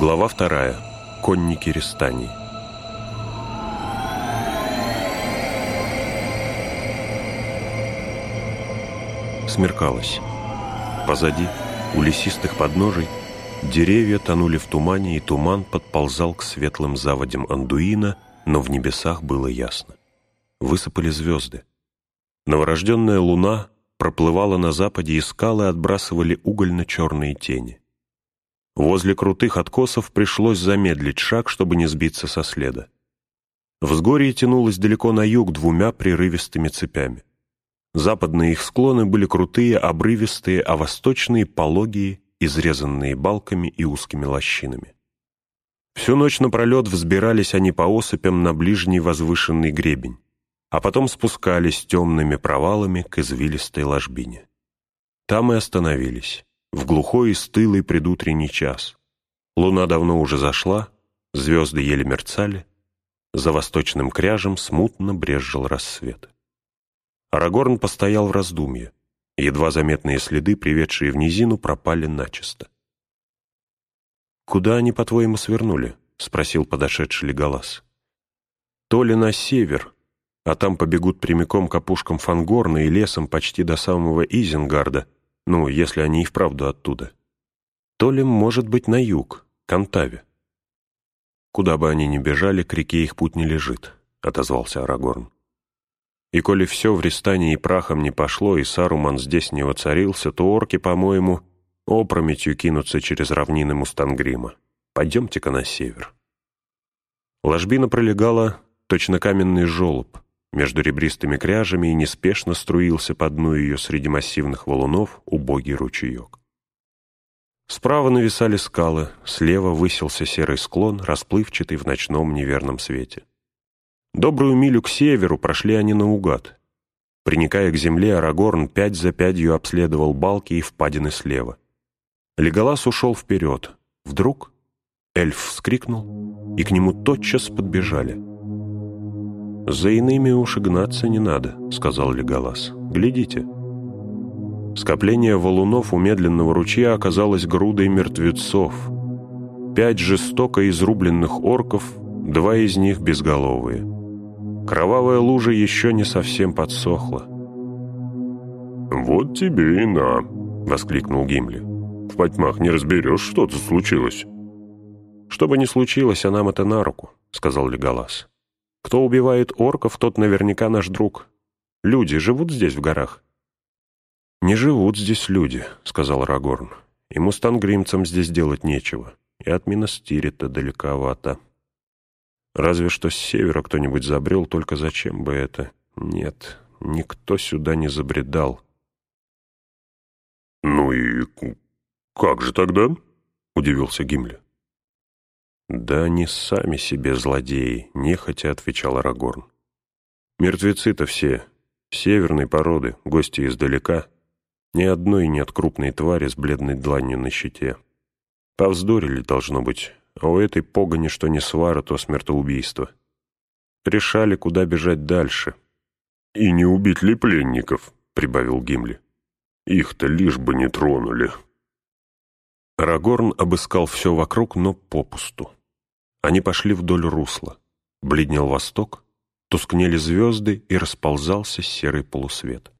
Глава вторая. Конники Рестании. Смеркалось. Позади, у лесистых подножий, деревья тонули в тумане, и туман подползал к светлым заводям Андуина, но в небесах было ясно. Высыпали звезды. Новорожденная луна проплывала на западе, и скалы отбрасывали угольно-черные тени. Возле крутых откосов пришлось замедлить шаг, чтобы не сбиться со следа. Взгорье тянулось далеко на юг двумя прерывистыми цепями. Западные их склоны были крутые, обрывистые, а восточные — пологие, изрезанные балками и узкими лощинами. Всю ночь напролет взбирались они по осыпям на ближний возвышенный гребень, а потом спускались темными провалами к извилистой ложбине. Там и остановились в глухой и стылый предутренний час. Луна давно уже зашла, звезды еле мерцали, за восточным кряжем смутно брезжил рассвет. Арагорн постоял в раздумье. Едва заметные следы, приведшие в низину, пропали начисто. «Куда они, по-твоему, свернули?» — спросил подошедший Леголас. «То ли на север, а там побегут прямиком к опушкам Фангорна и лесом почти до самого Изенгарда, ну, если они и вправду оттуда. То ли, может быть, на юг, к Антаве. Куда бы они ни бежали, к реке их путь не лежит, — отозвался Арагорн. И коли все в Ристане и прахом не пошло, и Саруман здесь не воцарился, то орки, по-моему, опрометью кинутся через равнины Мустангрима. Пойдемте-ка на север. Ложбина пролегала точно каменный желоб, между ребристыми кряжами и неспешно струился по дну ее среди массивных валунов убогий ручеек. Справа нависали скалы, слева высился серый склон, расплывчатый в ночном неверном свете. Добрую милю к северу прошли они наугад. Приникая к земле, Арагорн пять за пятью обследовал балки и впадины слева. Леголас ушел вперед. Вдруг эльф вскрикнул, и к нему тотчас подбежали — «За иными уж и гнаться не надо», — сказал Леголас. «Глядите». Скопление валунов у медленного ручья оказалось грудой мертвецов. Пять жестоко изрубленных орков, два из них безголовые. Кровавая лужа еще не совсем подсохла. «Вот тебе и на», — воскликнул Гимли. «В потьмах не разберешь, что тут случилось». «Что бы ни случилось, а нам это на руку», — сказал Леголас. Кто убивает орков, тот наверняка наш друг. Люди живут здесь, в горах?» «Не живут здесь люди», — сказал Рагорн. «И мустангримцам здесь делать нечего. И от Минастирита далековато. Разве что с севера кто-нибудь забрел, только зачем бы это? Нет, никто сюда не забредал». «Ну и как же тогда?» — удивился Гимли. «Да они сами себе злодеи», — нехотя отвечал Арагорн. «Мертвецы-то все, северной породы, гости издалека. Ни одной нет крупной твари с бледной дланью на щите. Повздорили, должно быть, а у этой погони что не свара, то смертоубийство. Решали, куда бежать дальше». «И не убить ли пленников?» — прибавил Гимли. «Их-то лишь бы не тронули». Арагорн обыскал все вокруг, но попусту. Они пошли вдоль русла. Бледнел восток, тускнели звезды и расползался серый полусвет.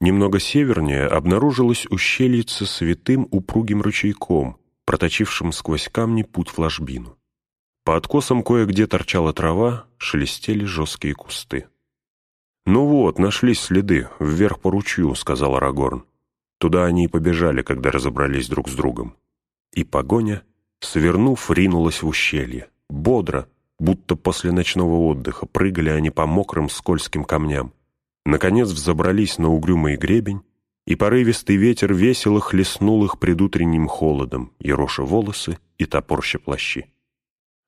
Немного севернее обнаружилось ущельице святым упругим ручейком, проточившим сквозь камни путь в ложбину. По откосам кое-где торчала трава, шелестели жесткие кусты. «Ну вот, нашлись следы, вверх по ручью», — сказал Арагорн. Туда они и побежали, когда разобрались друг с другом. И погоня Свернув, ринулась в ущелье. Бодро, будто после ночного отдыха, прыгали они по мокрым скользким камням. Наконец взобрались на угрюмый гребень, и порывистый ветер весело хлестнул их предутренним холодом, ероша волосы и топорща плащи.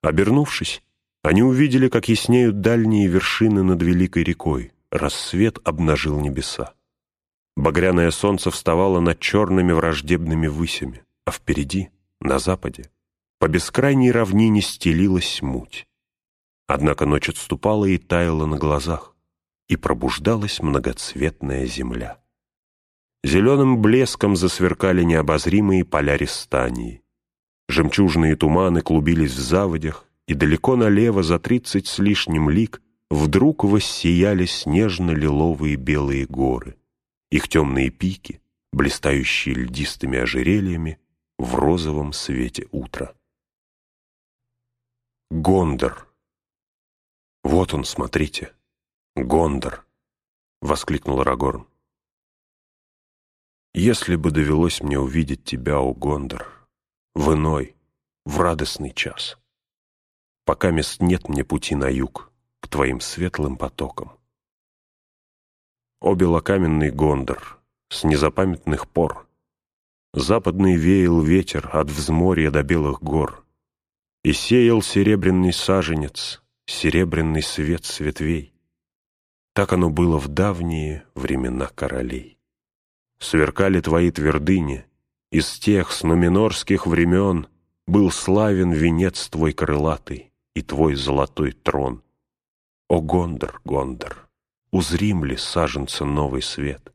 Обернувшись, они увидели, как яснеют дальние вершины над великой рекой. Рассвет обнажил небеса. Багряное солнце вставало над черными враждебными высями, а впереди, на западе, по бескрайней равнине стелилась муть. Однако ночь отступала и таяла на глазах, и пробуждалась многоцветная земля. Зеленым блеском засверкали необозримые поля Рестании. Жемчужные туманы клубились в заводях, и далеко налево за тридцать с лишним лиг вдруг воссияли снежно-лиловые белые горы. Их темные пики, блистающие льдистыми ожерельями, в розовом свете утра. Гондор! Вот он, смотрите, Гондор! — воскликнул Рагорн. Если бы довелось мне увидеть тебя, о Гондор, в иной, в радостный час, пока мест нет мне пути на юг, к твоим светлым потокам. О белокаменный Гондор, с незапамятных пор, западный веял ветер от взморья до белых гор, и сеял серебряный саженец, серебряный свет с ветвей. Так оно было в давние времена королей сверкали твои твердыни, из тех снуминорских времен был славен венец твой крылатый и твой золотой трон. О, Гондор, Гондор, узрим ли саженца новый свет?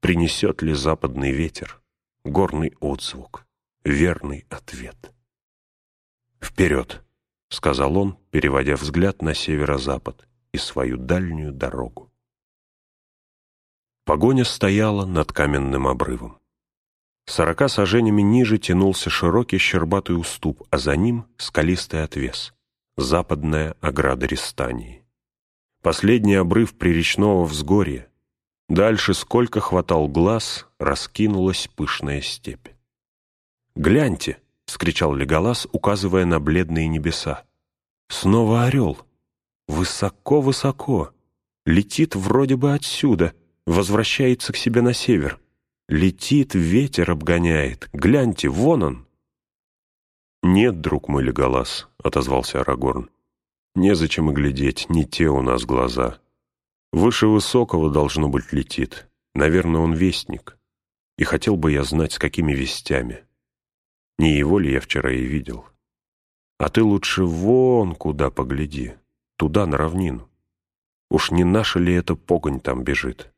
Принесет ли западный ветер горный отзвук, верный ответ? «Вперед!» — сказал он, переводя взгляд на северо-запад и свою дальнюю дорогу. Погоня стояла над каменным обрывом. Сорока саженями ниже тянулся широкий щербатый уступ, а за ним скалистый отвес, западная ограда Рестании. Последний обрыв приречного взгорья. Дальше, сколько хватал глаз, раскинулась пышная степь. «Гляньте!» — скричал Леголас, указывая на бледные небеса. «Снова орел! Высоко-высоко! Летит вроде бы отсюда!» возвращается к себе на север. Летит, ветер обгоняет. Гляньте, вон он!» «Нет, друг мой Леголас», — отозвался Арагорн. «Незачем и глядеть, не те у нас глаза. Выше высокого, должно быть, летит. Наверное, он вестник. И хотел бы я знать, с какими вестями. Не его ли я вчера и видел? А ты лучше вон куда погляди, туда, на равнину. Уж не наша ли эта погонь там бежит?»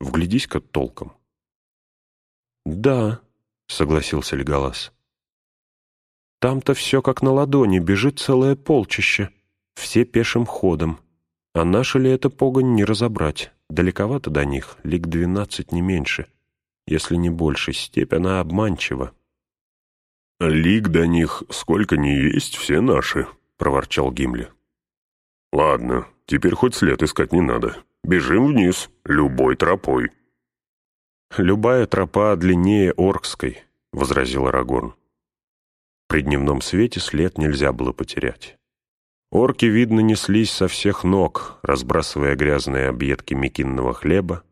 Вглядись-ка толком. «Да», — согласился Леголас. «Там-то все как на ладони, бежит целое полчище, все пешим ходом. А наша ли это погонь не разобрать? Далековато до них, лик двенадцать не меньше, если не больше, степь она обманчива». «Лик до них сколько ни есть, все наши», — проворчал Гимли. «Ладно, теперь хоть след искать не надо. Бежим вниз, любой тропой». «Любая тропа длиннее Оркской», — возразил Арагорн. При дневном свете след нельзя было потерять. Орки, видно, неслись со всех ног, разбрасывая грязные объедки мекинного хлеба,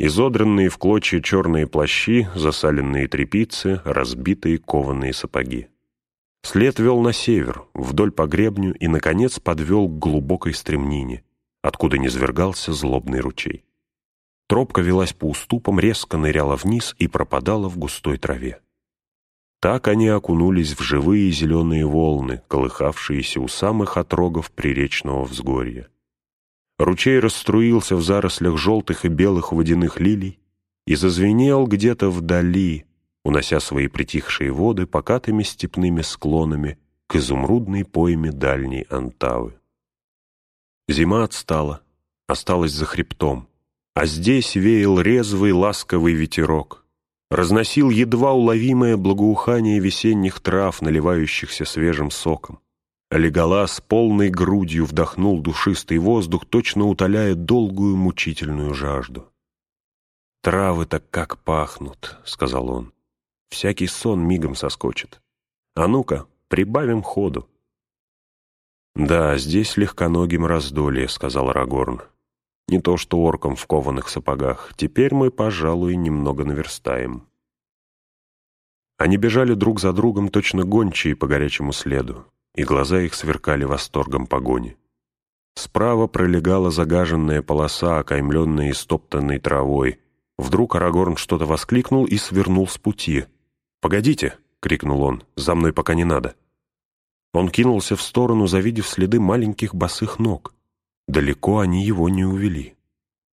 изодранные в клочья черные плащи, засаленные тряпицы, разбитые кованые сапоги. След вел на север, вдоль по гребню и, наконец, подвел к глубокой стремнине, откуда низвергался злобный ручей. Тропка велась по уступам, резко ныряла вниз и пропадала в густой траве. Так они окунулись в живые зеленые волны, колыхавшиеся у самых отрогов приречного взгорья. Ручей расструился в зарослях желтых и белых водяных лилий и зазвенел где-то вдали, унося свои притихшие воды покатыми степными склонами к изумрудной пойме дальней Антавы. Зима отстала, осталась за хребтом, а здесь веял резвый ласковый ветерок, разносил едва уловимое благоухание весенних трав, наливающихся свежим соком. Леголас полной грудью вдохнул душистый воздух, точно утоляя долгую мучительную жажду. «Травы так как пахнут», — сказал он. «Всякий сон мигом соскочит. А ну-ка, прибавим ходу». «Да, здесь легконогим раздолье», — сказал Рагорн. «Не то что оркам в кованых сапогах. Теперь мы, пожалуй, немного наверстаем». Они бежали друг за другом точно гончие по горячему следу, и глаза их сверкали восторгом погони. Справа пролегала загаженная полоса, окаймленная истоптанной травой. Вдруг Арагорн что-то воскликнул и свернул с пути. «Погодите!» — крикнул он. «За мной пока не надо!» Он кинулся в сторону, завидев следы маленьких босых ног. Далеко они его не увели.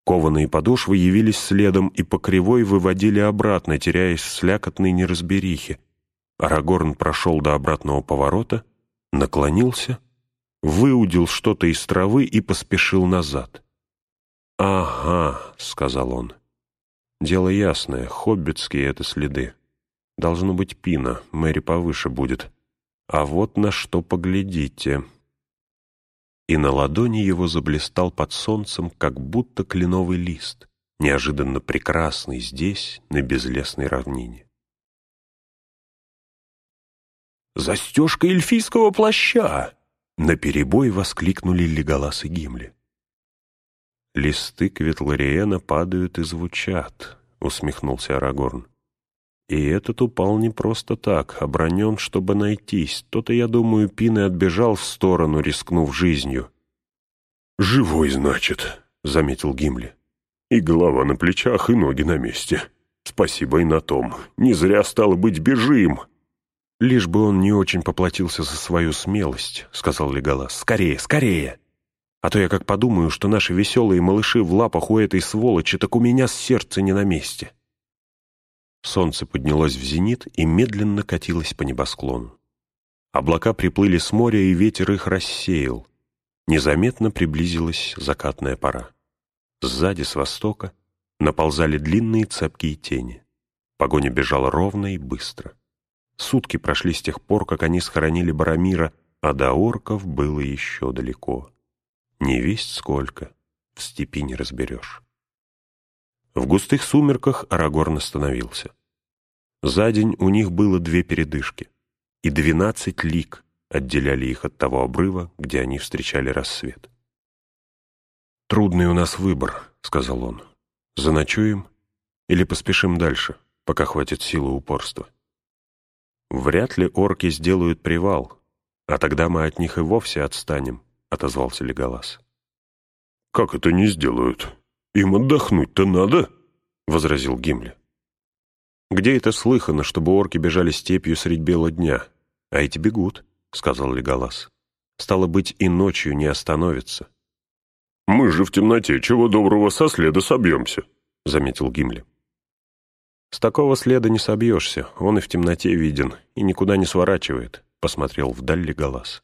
Кованые подошвы явились следом и по кривой выводили обратно, теряясь в слякотной неразберихе. Арагорн прошел до обратного поворота, наклонился, выудил что-то из травы и поспешил назад. «Ага», — сказал он, — «дело ясное, хоббитские это следы. Должно быть пина, Мэри повыше будет. А вот на что поглядите». И на ладони его заблистал под солнцем, как будто кленовый лист, неожиданно прекрасный здесь, на безлесной равнине. «Застежка эльфийского плаща!» — наперебой воскликнули Леголас и Гимли. «Листы Кветлариена падают и звучат», — усмехнулся Арагорн. «И этот упал не просто так, обронен, чтобы найтись. То-то, я думаю, Пин и отбежал в сторону, рискнув жизнью». «Живой, значит», — заметил Гимли. «И голова на плечах, и ноги на месте. Спасибо и на том. Не зря, стало быть, бежим». «Лишь бы он не очень поплатился за свою смелость», — сказал Леголас. «Скорее, скорее! А то я как подумаю, что наши веселые малыши в лапах у этой сволочи, так у меня сердце не на месте». Солнце поднялось в зенит и медленно катилось по небосклону. Облака приплыли с моря, и ветер их рассеял. Незаметно приблизилась закатная пора. Сзади, с востока, наползали длинные цепкие тени. Погоня бежала ровно и быстро. Сутки прошли с тех пор, как они схоронили Барамира, а до орков было еще далеко. Не весть сколько, в степи не разберешь. В густых сумерках Арагорн остановился. За день у них было две передышки, и двенадцать лик отделяли их от того обрыва, где они встречали рассвет. «Трудный у нас выбор», — сказал он. «Заночуем или поспешим дальше, пока хватит силы упорства?» «Вряд ли орки сделают привал, а тогда мы от них и вовсе отстанем», — отозвался Леголас. «Как это не сделают? Им отдохнуть-то надо», — возразил Гимли. «Где это слыхано, чтобы орки бежали степью средь бела дня? А эти бегут», — сказал Леголас. «Стало быть, и ночью не остановятся». «Мы же в темноте, чего доброго со следа собьемся», — заметил Гимли. «С такого следа не собьешься, он и в темноте виден, и никуда не сворачивает», — посмотрел вдаль Леголас.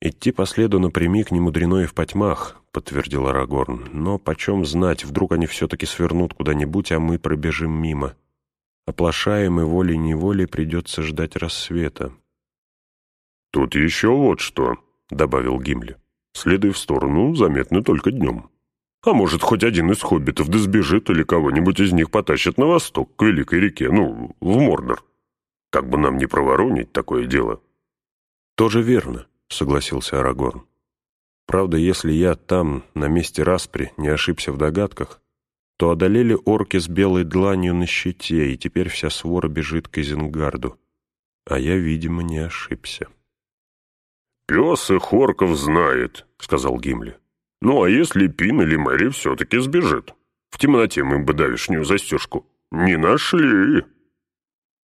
«Идти по следу напрямик не мудрено и в потьмах», — подтвердил Арагорн. «Но почем знать, вдруг они все-таки свернут куда-нибудь, а мы пробежим мимо. Оплошаем, и волей-неволей придется ждать рассвета». «Тут еще вот что», — добавил Гимли. «Следы в сторону заметны только днем». А может, хоть один из хоббитов да сбежит, или кого-нибудь из них потащит на восток, к Великой реке, ну, в Мордор. Как бы нам не проворонить такое дело. Тоже верно, согласился Арагорн. Правда, если я там, на месте распри, не ошибся в догадках, то одолели орки с белой дланью на щите, и теперь вся свора бежит к Изенгарду. А я, видимо, не ошибся. «Пес их орков знает», — сказал Гимли. Ну, а если Пин или Мэри все-таки сбежит? В темноте мы бы давишнюю застежку не нашли.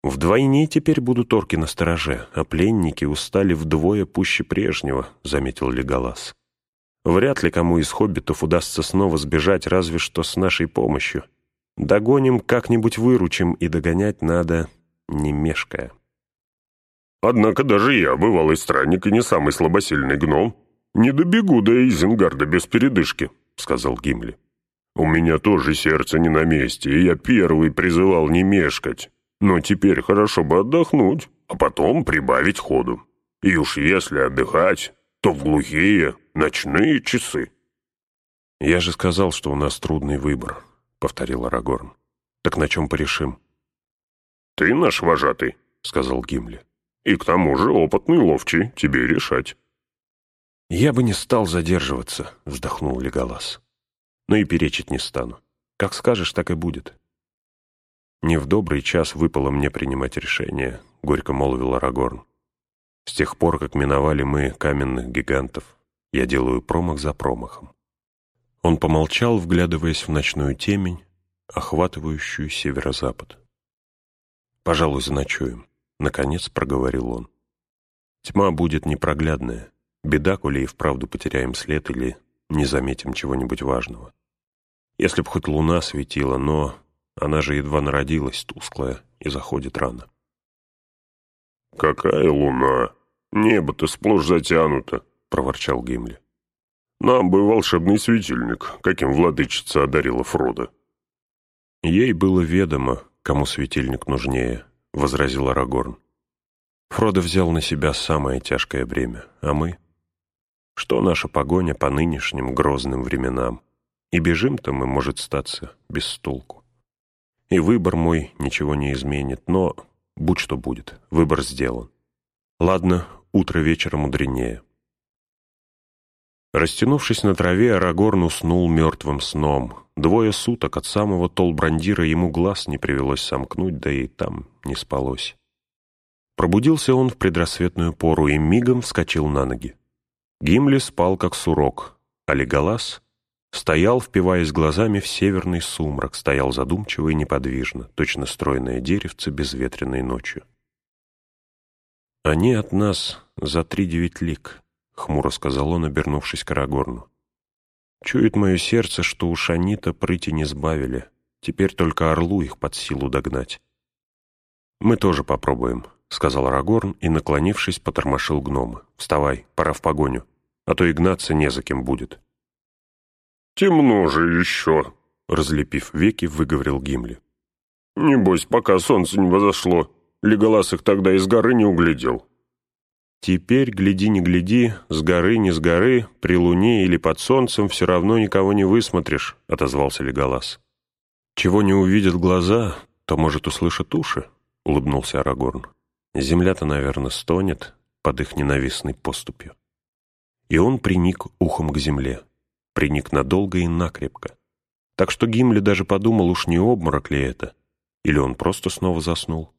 «Вдвойне теперь будут орки на стороже, а пленники устали вдвое пуще прежнего», — заметил Леголас. «Вряд ли кому из хоббитов удастся снова сбежать, разве что с нашей помощью. Догоним, как-нибудь выручим, и догонять надо, не мешкая». «Однако даже я, бывалый странник и не самый слабосильный гном, «Не добегу до Изенгарда без передышки», — сказал Гимли. «У меня тоже сердце не на месте, и я первый призывал не мешкать. Но теперь хорошо бы отдохнуть, а потом прибавить ходу. И уж если отдыхать, то в глухие ночные часы». «Я же сказал, что у нас трудный выбор», — повторил Арагорн. «Так на чем порешим?» «Ты наш вожатый», — сказал Гимли. «И к тому же опытный ловчий, тебе решать». «Я бы не стал задерживаться», — вздохнул Леголас. «Но и перечить не стану. Как скажешь, так и будет». «Не в добрый час выпало мне принимать решение», — горько молвил Арагорн. «С тех пор, как миновали мы каменных гигантов, я делаю промах за промахом». Он помолчал, вглядываясь в ночную темень, охватывающую северо-запад. «Пожалуй, заночуем», — наконец проговорил он. «Тьма будет непроглядная. Беда, коли и вправду потеряем след или не заметим чего-нибудь важного. Если б хоть луна светила, но она же едва народилась, тусклая, и заходит рано. «Какая луна? Небо-то сплошь затянуто», — проворчал Гимли. «Нам бы волшебный светильник, каким владычица одарила Фрода». «Ей было ведомо, кому светильник нужнее», — возразил Арагорн. Фродо взял на себя самое тяжкое бремя, а мы? Что наша погоня по нынешним грозным временам? И бежим-то мы, может, статься без толку. И выбор мой ничего не изменит, но будь что будет, выбор сделан. Ладно, утро вечера мудренее. Растянувшись на траве, Арагорн уснул мертвым сном. Двое суток от самого Толбрандира ему глаз не привелось сомкнуть, да и там не спалось. Пробудился он в предрассветную пору и мигом вскочил на ноги. Гимли спал, как сурок, а Леголас стоял, впиваясь глазами в северный сумрак, стоял задумчиво и неподвижно, точно стройное деревце безветренной ночью. «Они от нас за три девять лик», — хмуро сказал он, обернувшись к Арагорну. «Чует мое сердце, что уж они-то прыти не сбавили. Теперь только орлу их под силу догнать». «Мы тоже попробуем», — сказал Арагорн и, наклонившись, потормошил гнома. «Вставай, пора в погоню, а то и гнаться не за кем будет». «Темно же еще», — разлепив веки, выговорил Гимли. «Небось, пока солнце не возошло, Леголас их тогда из горы не углядел». «Теперь, гляди не гляди, с горы не с горы, при луне или под солнцем все равно никого не высмотришь», — отозвался Леголас. «Чего не увидят глаза, то, может, услышат уши», — улыбнулся Арагорн. Земля-то, наверное, стонет под их ненавистной поступью. И он приник ухом к земле, приник надолго и накрепко. Так что Гимли даже подумал, уж не обморок ли это, или он просто снова заснул.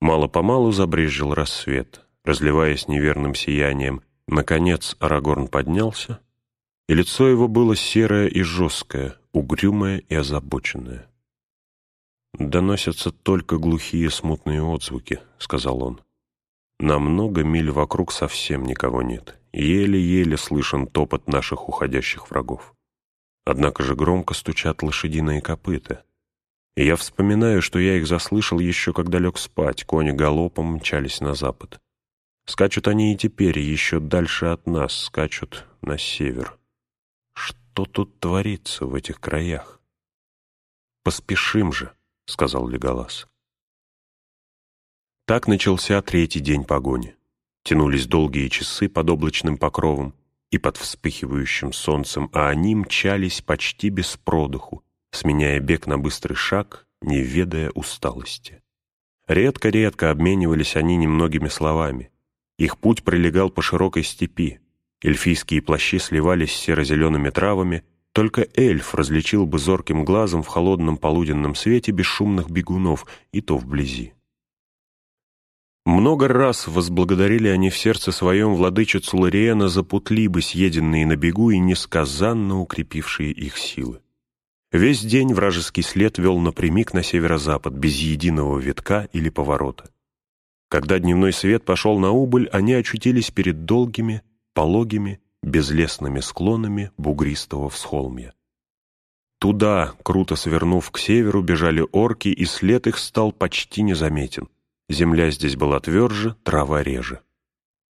Мало-помалу забрезжил рассвет, разливаясь неверным сиянием. Наконец Арагорн поднялся, и лицо его было серое и жесткое, угрюмое и озабоченное. «Доносятся только глухие смутные отзвуки», — сказал он. «На много миль вокруг совсем никого нет. Еле-еле слышен топот наших уходящих врагов. Однако же громко стучат лошадиные копыта. И я вспоминаю, что я их заслышал еще, когда лег спать, кони галопом мчались на запад. Скачут они и теперь, еще дальше от нас, скачут на север. Что тут творится в этих краях? Поспешим же!» — сказал Леголас. Так начался третий день погони. Тянулись долгие часы под облачным покровом и под вспыхивающим солнцем, а они мчались почти без продыху, сменяя бег на быстрый шаг, не ведая усталости. Редко-редко обменивались они немногими словами. Их путь пролегал по широкой степи. Эльфийские плащи сливались с серо-зелеными травами, только эльф различил бы зорким глазом в холодном полуденном свете бесшумных бегунов, и то вблизи. Много раз возблагодарили они в сердце своем владычицу Лориена за путлибы, съеденные на бегу и несказанно укрепившие их силы. Весь день вражеский след вел напрямик на северо-запад, без единого витка или поворота. Когда дневной свет пошел на убыль, они очутились перед долгими, пологими безлесными склонами бугристого всхолмья. Туда, круто свернув к северу, бежали орки, и след их стал почти незаметен. Земля здесь была тверже, трава реже.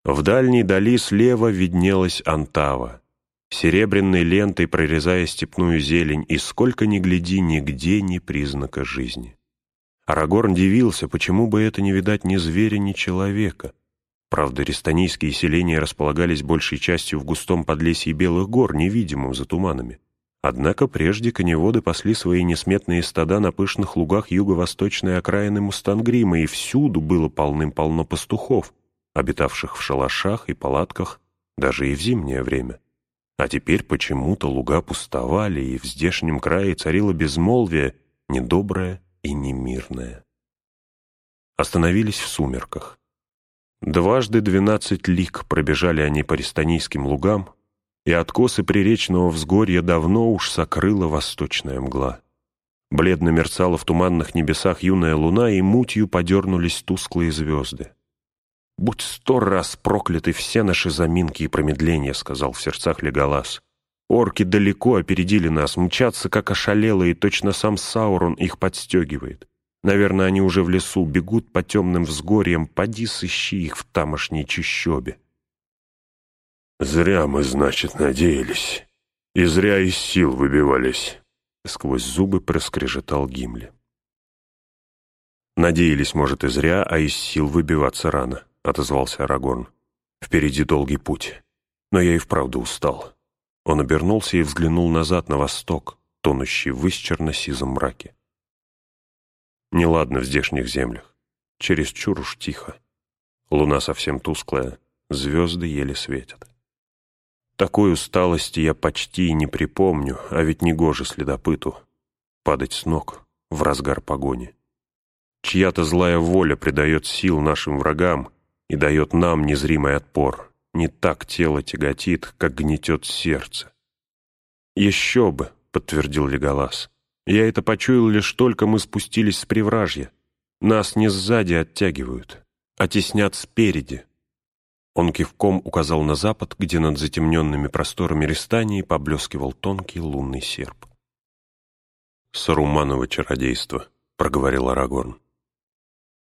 В дальней дали слева виднелась Антава, серебряной лентой прорезая степную зелень, и сколько ни гляди, нигде ни признака жизни. Арагорн дивился, почему бы это не видать ни зверя, ни человека — Правда, рестанийские селения располагались большей частью в густом подлесье Белых гор, невидимым за туманами. Однако прежде коневоды пасли свои несметные стада на пышных лугах юго-восточной окраины Мустангрима, и всюду было полным-полно пастухов, обитавших в шалашах и палатках даже и в зимнее время. А теперь почему-то луга пустовали, и в здешнем крае царило безмолвие, недоброе и немирное. Остановились в сумерках. Дважды двенадцать лик пробежали они по рестанийским лугам, и откосы приречного взгорья давно уж сокрыла восточная мгла. Бледно мерцала в туманных небесах юная луна, и мутью подернулись тусклые звезды. «Будь сто раз прокляты все наши заминки и промедления», — сказал в сердцах Леголас. «Орки далеко опередили нас, мчатся, как ошалелые, точно сам Саурон их подстегивает. Наверное, они уже в лесу бегут по темным взгорьям, поди сыщи их в тамошней чащобе. «Зря мы, значит, надеялись, и зря из сил выбивались», — сквозь зубы проскрежетал Гимли. «Надеялись, может, и зря, а из сил выбиваться рано», — отозвался Арагорн. «Впереди долгий путь. Но я и вправду устал». Он обернулся и взглянул назад на восток, тонущий в исчерно-сизом мраке. Неладно в здешних землях. Чересчур уж тихо. Луна совсем тусклая, звезды еле светят. Такой усталости я почти и не припомню, а ведь не гоже следопыту. Падать с ног в разгар погони. Чья-то злая воля придает сил нашим врагам и дает нам незримый отпор. Не так тело тяготит, как гнетет сердце. «Еще бы», — подтвердил Леголас. «Я это почуял лишь только мы спустились с привражья. Нас не сзади оттягивают, а теснят спереди». Он кивком указал на запад, где над затемненными просторами Рестании поблескивал тонкий лунный серп. «Саруманово чародейство», — проговорил Арагорн.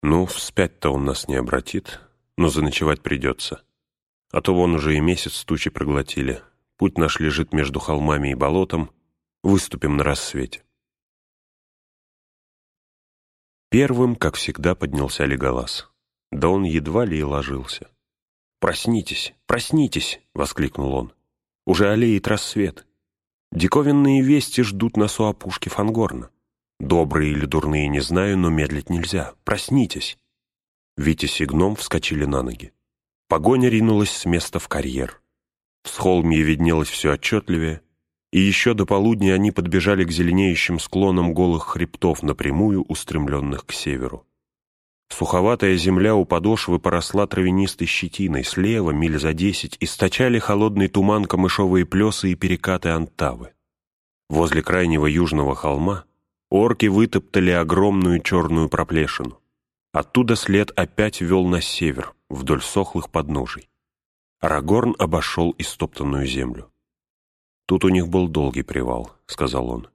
«Ну, вспять-то он нас не обратит, но заночевать придется. А то вон уже и месяц тучи проглотили. Путь наш лежит между холмами и болотом. Выступим на рассвете». Первым, как всегда, поднялся Леголас. Да он едва ли и ложился. «Проснитесь, проснитесь!» — воскликнул он. «Уже аллеет рассвет. Диковинные вести ждут нас у опушки Фангорна. Добрые или дурные, не знаю, но медлить нельзя. Проснитесь!» Витязь и гном вскочили на ноги. Погоня ринулась с места в карьер. В схолмье виднелось все отчетливее, и еще до полудня они подбежали к зеленеющим склонам голых хребтов, напрямую устремленных к северу. Суховатая земля у подошвы поросла травянистой щетиной, слева, миль за десять, источали холодный туман камышовые плесы и перекаты Антавы. Возле крайнего южного холма орки вытоптали огромную черную проплешину. Оттуда след опять вел на север, вдоль сохлых подножий. Арагорн обошел истоптанную землю. «Тут у них был долгий привал», — сказал он.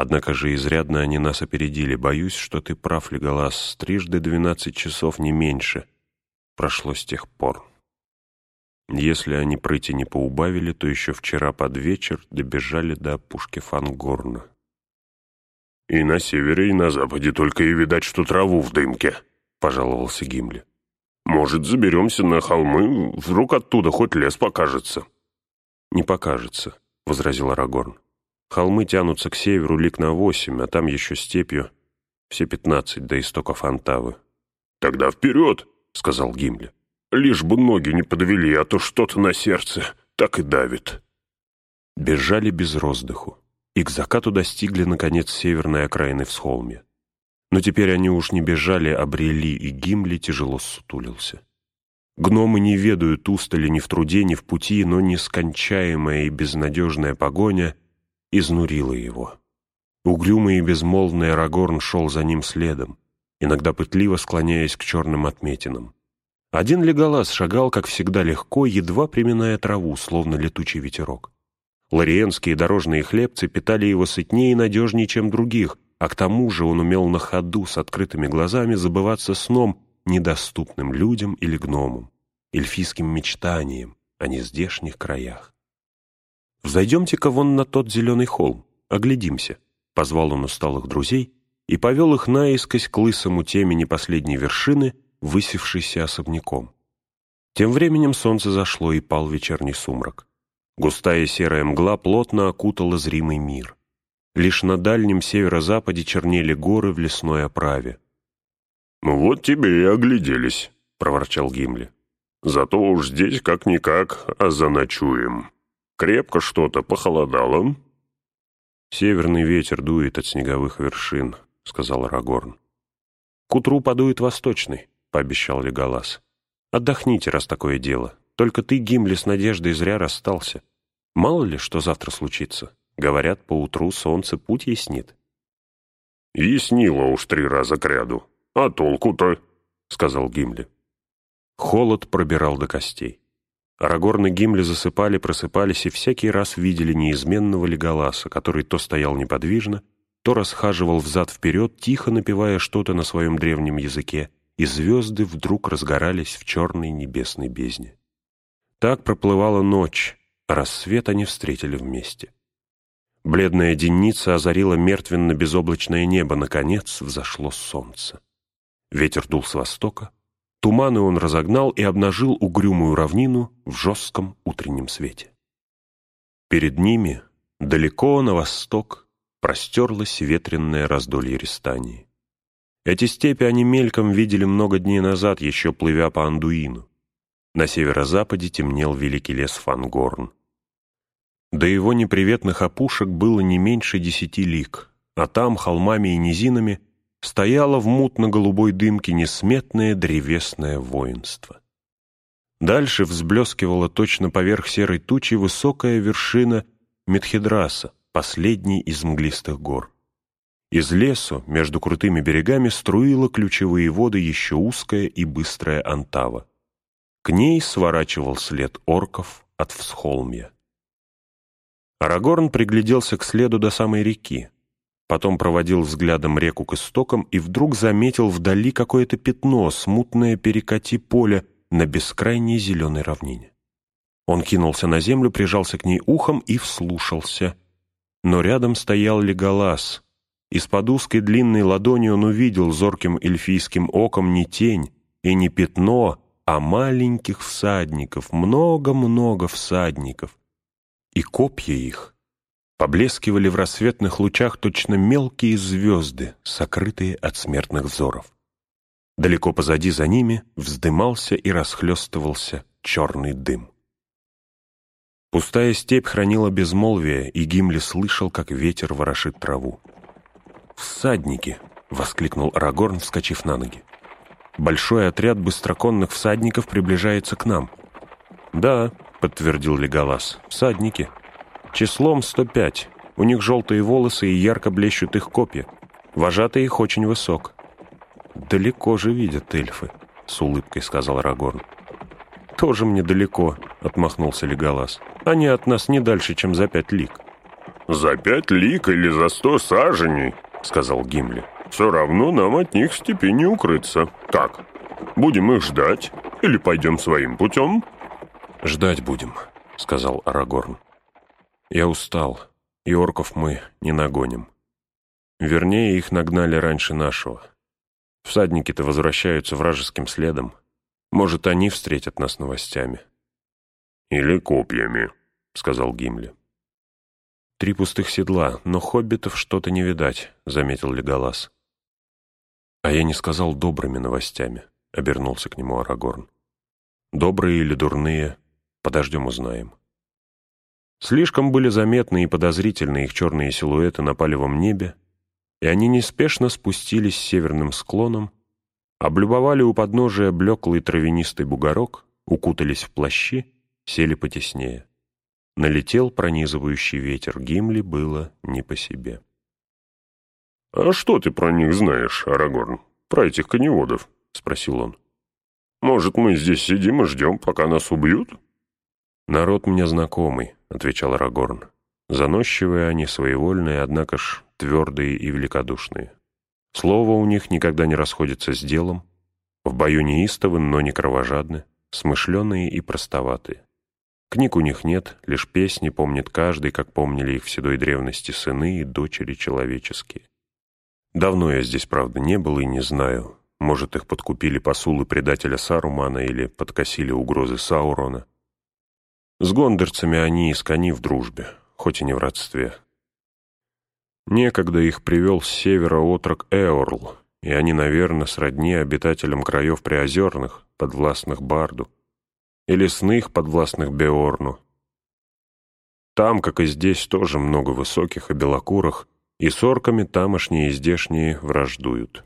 Однако же изрядно они нас опередили. Боюсь, что ты прав, Леголас. Трижды двенадцать часов, не меньше. Прошло с тех пор. Если они прыти не поубавили, то еще вчера под вечер добежали до опушки Фангорна. «И на севере, и на западе только и видать, что траву в дымке», — пожаловался Гимли. «Может, заберемся на холмы, вдруг оттуда хоть лес покажется?» «Не покажется», — возразил Арагорн. Холмы тянутся к северу лик на восемь, а там еще степью все пятнадцать до истоков Антавы. «Тогда вперед!» — сказал Гимли. «Лишь бы ноги не подвели, а то что-то на сердце так и давит». Бежали без роздыху, и к закату достигли, наконец, северной окраины в Схолме. Но теперь они уж не бежали, а брели, и Гимли тяжело сутулился. Гномы не ведают устали ни в труде, ни в пути, но нескончаемая и безнадежная погоня — изнурила его. Угрюмый и безмолвный Арагорн шел за ним следом, иногда пытливо склоняясь к черным отметинам. Один Леголас шагал, как всегда, легко, едва приминая траву, словно летучий ветерок. Лориенские дорожные хлебцы питали его сытнее и надежнее, чем других, а к тому же он умел на ходу с открытыми глазами забываться сном, недоступным людям или гномам, эльфийским мечтанием о нездешних краях. «Взойдемте-ка вон на тот зеленый холм, оглядимся», — позвал он усталых друзей и повел их наискось к лысому темени последней вершины, высевшейся особняком. Тем временем солнце зашло и пал вечерний сумрак. Густая серая мгла плотно окутала зримый мир. Лишь на дальнем северо-западе чернели горы в лесной оправе. «Вот тебе и огляделись», — проворчал Гимли. «Зато уж здесь как-никак, а заночуем». Крепко что-то похолодало. «Северный ветер дует от снеговых вершин», — сказал Рагорн. «К утру подует восточный», — пообещал Леголас. «Отдохните, раз такое дело. Только ты, Гимли, с надеждой зря расстался. Мало ли, что завтра случится. Говорят, поутру солнце путь яснит». «Яснило уж три раза кряду. А толку-то?» — сказал Гимли. Холод пробирал до костей. Арагорн и Гимли засыпали, просыпались и всякий раз видели неизменного Леголаса, который то стоял неподвижно, то расхаживал взад-вперед, тихо напевая что-то на своем древнем языке, и звезды вдруг разгорались в черной небесной бездне. Так проплывала ночь, рассвет они встретили вместе. Бледная денница озарила мертвенно-безоблачное небо, наконец взошло солнце. Ветер дул с востока, туманы он разогнал и обнажил угрюмую равнину в жестком утреннем свете. Перед ними, далеко на восток, простерлось ветренное раздолье Рестании. Эти степи они мельком видели много дней назад, еще плывя по Андуину. На северо-западе темнел великий лес Фангорн. До его неприветных опушек было не меньше десяти лиг, а там, холмами и низинами, стояло в мутно-голубой дымке несметное древесное воинство. Дальше взблескивала точно поверх серой тучи высокая вершина Медхедраса, последней из мглистых гор. Из лесу между крутыми берегами струила ключевые воды еще узкая и быстрая Антава. К ней сворачивал след орков от всхолмья. Арагорн пригляделся к следу до самой реки, потом проводил взглядом реку к истокам и вдруг заметил вдали какое-то пятно, смутное перекати поля на бескрайней зеленой равнине. Он кинулся на землю, прижался к ней ухом и вслушался. Но рядом стоял Леголас. Из-под узкой длинной ладони он увидел зорким эльфийским оком не тень и не пятно, а маленьких всадников, много-много всадников. И копья их поблескивали в рассветных лучах точно мелкие звезды, сокрытые от смертных взоров. Далеко позади за ними вздымался и расхлестывался черный дым. Пустая степь хранила безмолвие, и Гимли слышал, как ветер ворошит траву. «Всадники!» — воскликнул Арагорн, вскочив на ноги. «Большой отряд быстроконных всадников приближается к нам». «Да», — подтвердил Леголас, — «всадники. Числом сто пять. У них желтые волосы и ярко блещут их копья. Вожатый их очень высок». «Далеко же видят эльфы», — с улыбкой сказал Арагорн. «Тоже мне далеко», — отмахнулся Леголас. «Они от нас не дальше, чем за пять лик». «За пять лик или за сто саженей?» — сказал Гимли. «Все равно нам от них в степи не укрыться. Как? Будем их ждать или пойдем своим путем?» «Ждать будем», — сказал Арагорн. «Я устал, и орков мы не нагоним. Вернее, их нагнали раньше нашего. Всадники-то возвращаются вражеским следом. Может, они встретят нас новостями». «Или копьями», — сказал Гимли. «Три пустых седла, но хоббитов что-то не видать», — заметил Леголас. «А я не сказал добрыми новостями», — обернулся к нему Арагорн. «Добрые или дурные, подождем узнаем». Слишком были заметны и подозрительны их черные силуэты на палевом небе, и они неспешно спустились с северным склоном, облюбовали у подножия блеклый травянистый бугорок, укутались в плащи, сели потеснее. Налетел пронизывающий ветер, Гимли было не по себе. «А что ты про них знаешь, Арагорн? Про этих коневодов?» — спросил он. «Может, мы здесь сидим и ждем, пока нас убьют?» «Народ мне знакомый», — отвечал Арагорн. «Заносчивые они, своевольные, однако ж твердые и великодушные. Слово у них никогда не расходится с делом, в бою неистовы, но не кровожадны, смышленые и простоватые. Книг у них нет, лишь песни помнит каждый, как помнили их в седой древности сыны и дочери человеческие. Давно я здесь, правда, не был и не знаю. Может, их подкупили посулы предателя Сарумана или подкосили угрозы Саурона. С гондорцами они искони в дружбе, хоть и не в родстве. Некогда их привел с севера отрок Эорл, и они, наверное, сродни обитателям краев приозерных, подвластных Барду и лесных, подвластных Беорну. Там, как и здесь, тоже много высоких и белокурых, и с орками тамошние и здешние враждуют.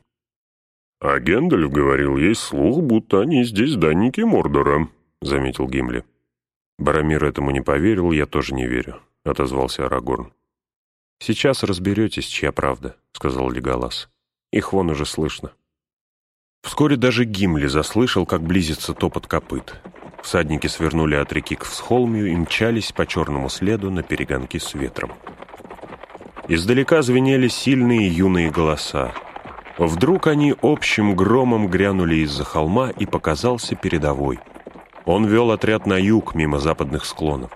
«А Гендальф говорил, есть слух, будто они здесь данники Мордора», — заметил Гимли. «Барамир этому не поверил, я тоже не верю», — отозвался Арагорн. «Сейчас разберетесь, чья правда», — сказал Леголас. «Их вон уже слышно». Вскоре даже Гимли заслышал, как близится топот копыт. Всадники свернули от реки к всхолмию и мчались по черному следу на перегонки с ветром. Издалека звенели сильные юные голоса. Вдруг они общим громом грянули из-за холма, и показался передовой. Он вел отряд на юг, мимо западных склонов.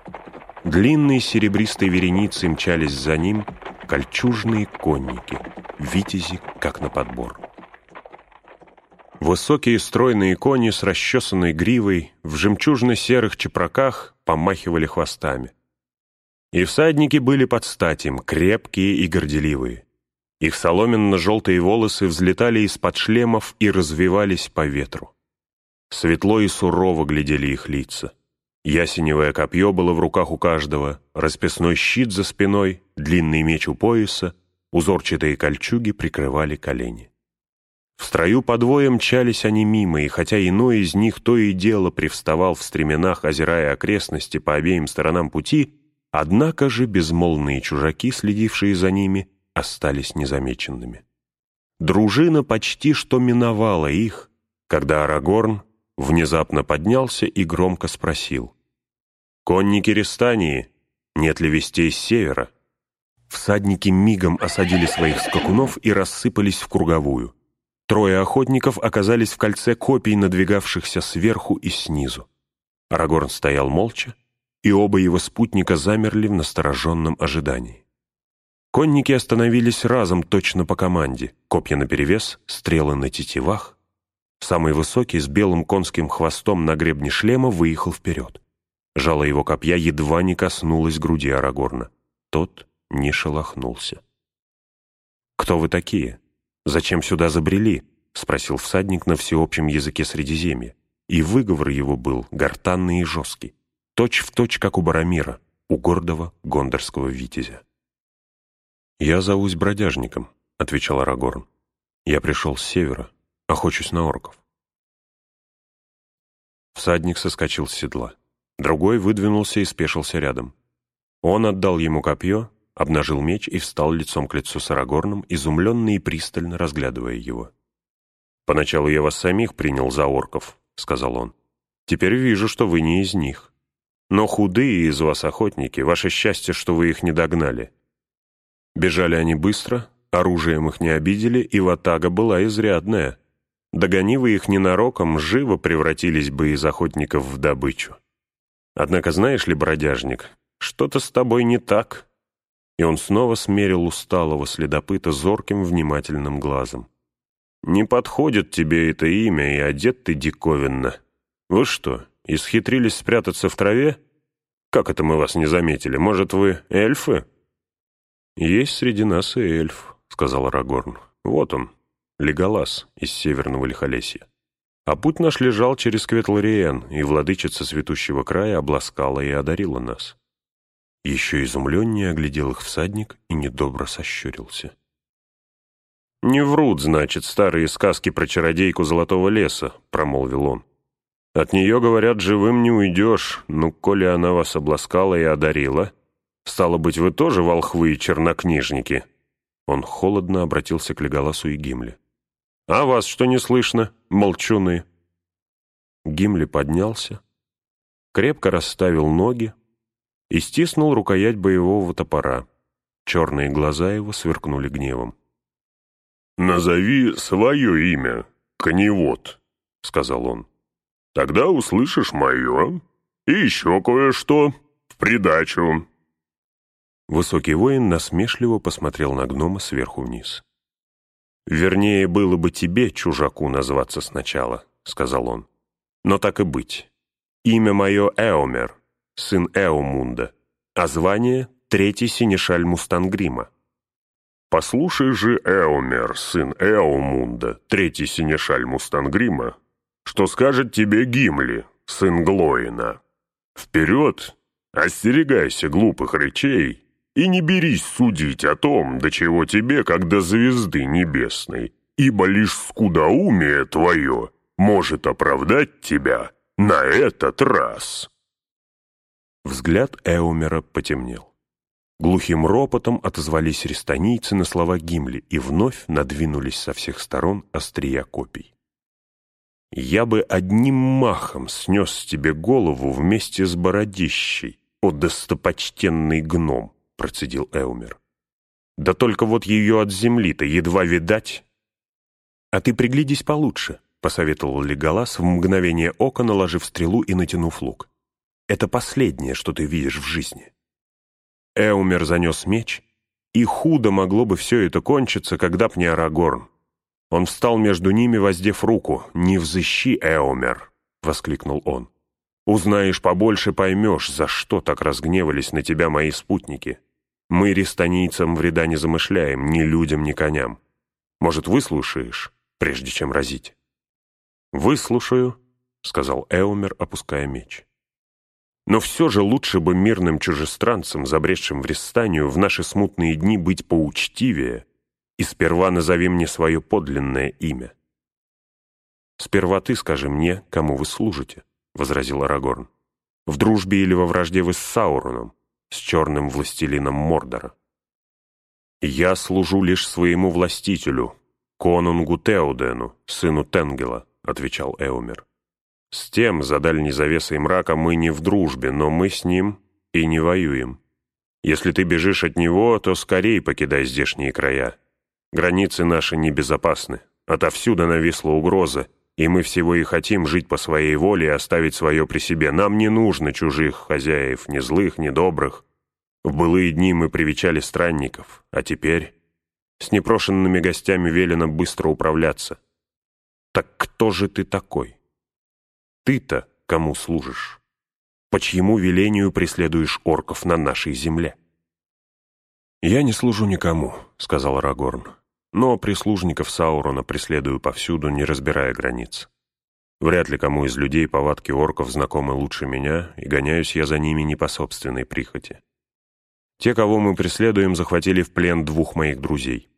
Длинные серебристые вереницы мчались за ним, кольчужные конники, витязи, как на подбор. Высокие стройные кони с расчесанной гривой в жемчужно-серых чепраках помахивали хвостами. И всадники были под статем, крепкие и горделивые. Их соломенно-желтые волосы взлетали из-под шлемов и развивались по ветру. Светло и сурово глядели их лица. Ясеневое копье было в руках у каждого, расписной щит за спиной, длинный меч у пояса, узорчатые кольчуги прикрывали колени. В строю подвое мчались они мимо, и хотя иной из них то и дело привставал в стременах, озирая окрестности по обеим сторонам пути, однако же безмолвные чужаки, следившие за ними, остались незамеченными. Дружина почти что миновала их, когда Арагорн внезапно поднялся и громко спросил. «Конники Рестании, нет ли вестей с севера?» Всадники мигом осадили своих скакунов и рассыпались в круговую. Трое охотников оказались в кольце копий, надвигавшихся сверху и снизу. Арагорн стоял молча, и оба его спутника замерли в настороженном ожидании. Конники остановились разом точно по команде, копья наперевес, стрелы на тетивах. Самый высокий, с белым конским хвостом на гребне шлема, выехал вперед. Жало его копья едва не коснулось груди Арагорна. Тот не шелохнулся. «Кто вы такие?» «Зачем сюда забрели?» — спросил всадник на всеобщем языке Средиземья. И выговор его был гортанный и жесткий, точь в точь, как у Барамира, у гордого гондорского витязя. «Я зовусь бродяжником», — отвечал Арагорн. «Я пришел с севера, охочусь на орков». Всадник соскочил с седла. Другой выдвинулся и спешился рядом. Он отдал ему копье, обнажил меч и встал лицом к лицу с Арагорном, изумленно и пристально разглядывая его. «Поначалу я вас самих принял за орков», — сказал он. «Теперь вижу, что вы не из них. Но худые из вас охотники, ваше счастье, что вы их не догнали». Бежали они быстро, оружием их не обидели, и ватага была изрядная. Догони вы их ненароком, живо превратились бы из охотников в добычу. Однако знаешь ли, бродяжник, что-то с тобой не так и он снова смерил усталого следопыта зорким внимательным глазом. «Не подходит тебе это имя, и одет ты диковинно. Вы что, исхитрились спрятаться в траве? Как это мы вас не заметили? Может, вы эльфы?» «Есть среди нас и эльф», — сказал Арагорн. «Вот он, Леголас из Северного Лихолесья. А путь наш лежал через Кветлариен, и владычица Цветущего края обласкала и одарила нас. Еще изумленнее оглядел их всадник и недобро сощурился. «Не врут, значит, старые сказки про чародейку Золотого леса», — промолвил он. «От нее, говорят, живым не уйдешь, ну, коли она вас обласкала и одарила. Стало быть, вы тоже волхвы и чернокнижники?» Он холодно обратился к Леголасу и Гимле. «А вас что не слышно, молчуны?» Гимли поднялся, крепко расставил ноги, и стиснул рукоять боевого топора. Черные глаза его сверкнули гневом. «Назови свое имя, коневод», — сказал он. «Тогда услышишь мое и еще кое-что в придачу». Высокий воин насмешливо посмотрел на гнома сверху вниз. «Вернее, было бы тебе, чужаку, назваться сначала», — сказал он. «Но так и быть. Имя мое Эомер, сын Эомунда, а звание — третий синешаль Мустангрима. «Послушай же, Эомер, сын Эомунда, третий синешаль Мустангрима, что скажет тебе Гимли, сын Глоина. Вперед, остерегайся глупых речей и не берись судить о том, до чего тебе, как до звезды небесной, ибо лишь скудоумие твое может оправдать тебя на этот раз». Взгляд Эумера потемнел. Глухим ропотом отозвались рестонийцы на слова Гимли и вновь надвинулись со всех сторон острия копий. «Я бы одним махом снес тебе голову вместе с бородищей, о достопочтенный гном!» — процедил Эумер. Да только вот ее от земли-то едва видать. А ты приглядись получше, посоветовал Леголас в мгновение ока, наложив стрелу и натянув лук. Это последнее, что ты видишь в жизни. Эумер занес меч, и худо могло бы все это кончиться, когда б не Арагорн. Он встал между ними, воздев руку. «Не взыщи, Эомер!» — воскликнул он. «Узнаешь побольше, поймешь, за что так разгневались на тебя мои спутники. Мы рестанийцам вреда не замышляем, ни людям, ни коням. Может, выслушаешь, прежде чем разить?» «Выслушаю», — сказал Эомер, опуская меч. «Но все же лучше бы мирным чужестранцам, забредшим в Рестанию, в наши смутные дни быть поучтивее, и сперва назови мне свое подлинное имя». «Сперва ты скажи мне, кому вы служите», — возразил Арагорн. «В дружбе или во вражде вы с Сауроном, с черным властелином Мордора?» «Я служу лишь своему властителю, конунгу Теодену, сыну Тенгела», — отвечал Эумер. «С тем, за дальней завесой мрака, мы не в дружбе, но мы с ним и не воюем. Если ты бежишь от него, то скорее покидай здешние края. Границы наши небезопасны. Отовсюду нависла угроза, и мы всего и хотим жить по своей воле и оставить свое при себе. Нам не нужно чужих хозяев, ни злых, ни добрых. В былые дни мы привечали странников, а теперь с непрошенными гостями велено быстро управляться. Так кто же ты такой? Ты-то кому служишь? По чьему велению преследуешь орков на нашей земле? «Я не служу никому», — сказал Рагорн. «Но прислужников Саурона преследую повсюду, не разбирая границ. Вряд ли кому из людей повадки орков знакомы лучше меня, и гоняюсь я за ними не по собственной прихоти. Те, кого мы преследуем, захватили в плен двух моих друзей.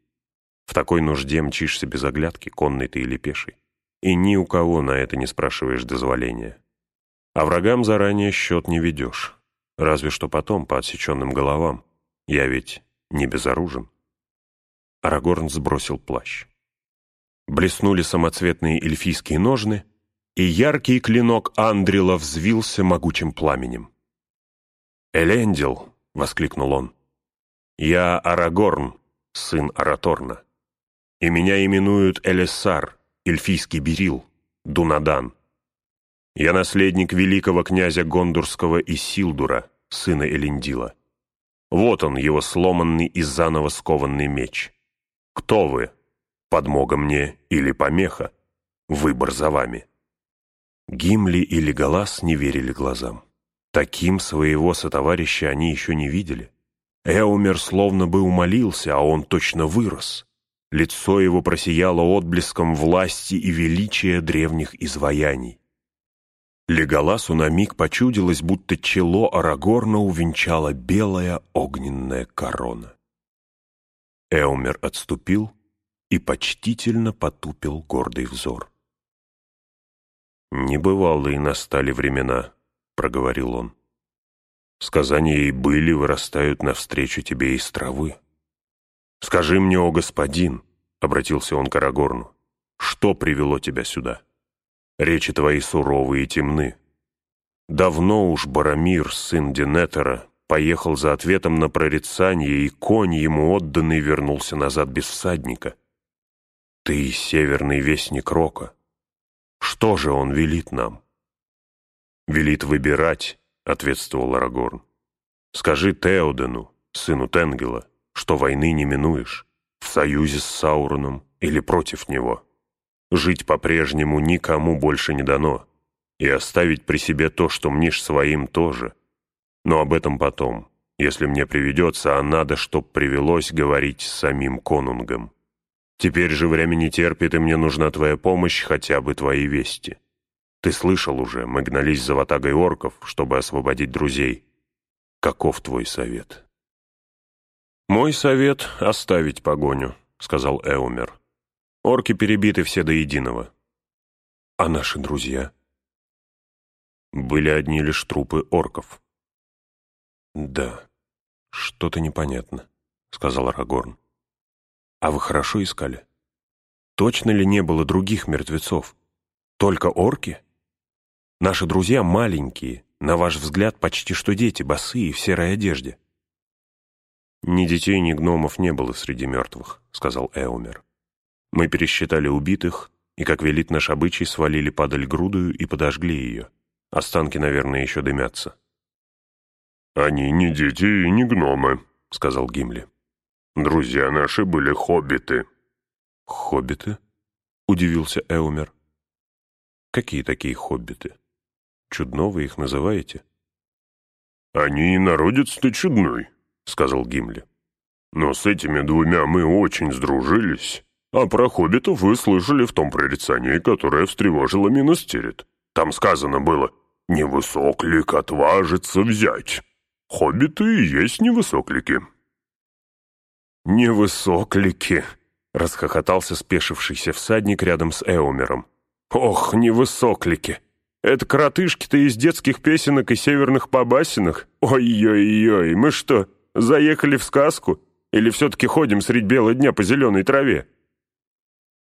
В такой нужде мчишься без оглядки, конный ты или пеший, и ни у кого на это не спрашиваешь дозволения. А врагам заранее счет не ведешь, разве что потом по отсеченным головам. Я ведь не безоружен. Арагорн сбросил плащ. Блеснули самоцветные эльфийские ножны, и яркий клинок Андрила взвился могучим пламенем. «Элендил!» — воскликнул он. «Я Арагорн, сын Араторна, и меня именуют Элессар, эльфийский берил, Дунадан. Я наследник великого князя Гондурского Исилдура, сына Элендила. Вот он, его сломанный и заново скованный меч. Кто вы? Подмога мне или помеха? Выбор за вами. Гимли и Леголас не верили глазам. Таким своего сотоварища они еще не видели. Эумер словно бы умолился, а он точно вырос. Лицо его просияло отблеском власти и величия древних изваяний. Леголасу на миг почудилось, будто чело Арагорна увенчала белая огненная корона. Эумер отступил и почтительно потупил гордый взор. «Небывалые настали времена», — проговорил он. «Сказания и были вырастают навстречу тебе из травы. Скажи мне, о господин», — обратился он к Арагорну, — «что привело тебя сюда?» Речи твои суровые и темны. Давно уж Барамир, сын Денетера, поехал за ответом на прорицание, и конь ему отданный вернулся назад без всадника. Ты северный вестник Рока. Что же он велит нам? Велит выбирать, — ответствовал Арагорн. Скажи Теодену, сыну Тенгела, что войны не минуешь, в союзе с Сауроном или против него. Жить по-прежнему никому больше не дано. И оставить при себе то, что мнишь своим, тоже. Но об этом потом, если мне приведется, а надо, чтоб привелось говорить с самим конунгом. Теперь же время не терпит, и мне нужна твоя помощь, хотя бы твои вести. Ты слышал уже, мы гнались за ватагой орков, чтобы освободить друзей. Каков твой совет?» «Мой совет — оставить погоню», — сказал Эумер. Орки перебиты все до единого. А наши друзья? Были одни лишь трупы орков. Да, что-то непонятно, сказал Арагорн. А вы хорошо искали? Точно ли не было других мертвецов? Только орки? Наши друзья маленькие, на ваш взгляд, почти что дети, босые, в серой одежде. «Ни детей, ни гномов не было среди мертвых», — сказал Эумер. «Мы пересчитали убитых, и, как велит наш обычай, свалили падаль грудую и подожгли ее. Останки, наверное, еще дымятся». «Они не дети и не гномы», — сказал Гимли. «Друзья наши были хоббиты». «Хоббиты?» — удивился Эумер. «Какие такие хоббиты? Чудно вы их называете?» «Они и народец-то чудной», — сказал Гимли. «Но с этими двумя мы очень сдружились, а про хоббитов вы слышали в том прорицании, которое встревожило Миностерит. Там сказано было «Невысоклик отважится взять». Хоббиты и есть невысоклики». «Невысоклики!» — расхохотался спешившийся всадник рядом с Эумером. «Ох, невысоклики! Это коротышки-то из детских песенок и северных побасенок? Ой-ой-ой, мы что, заехали в сказку? Или все-таки ходим средь бела дня по зеленой траве?»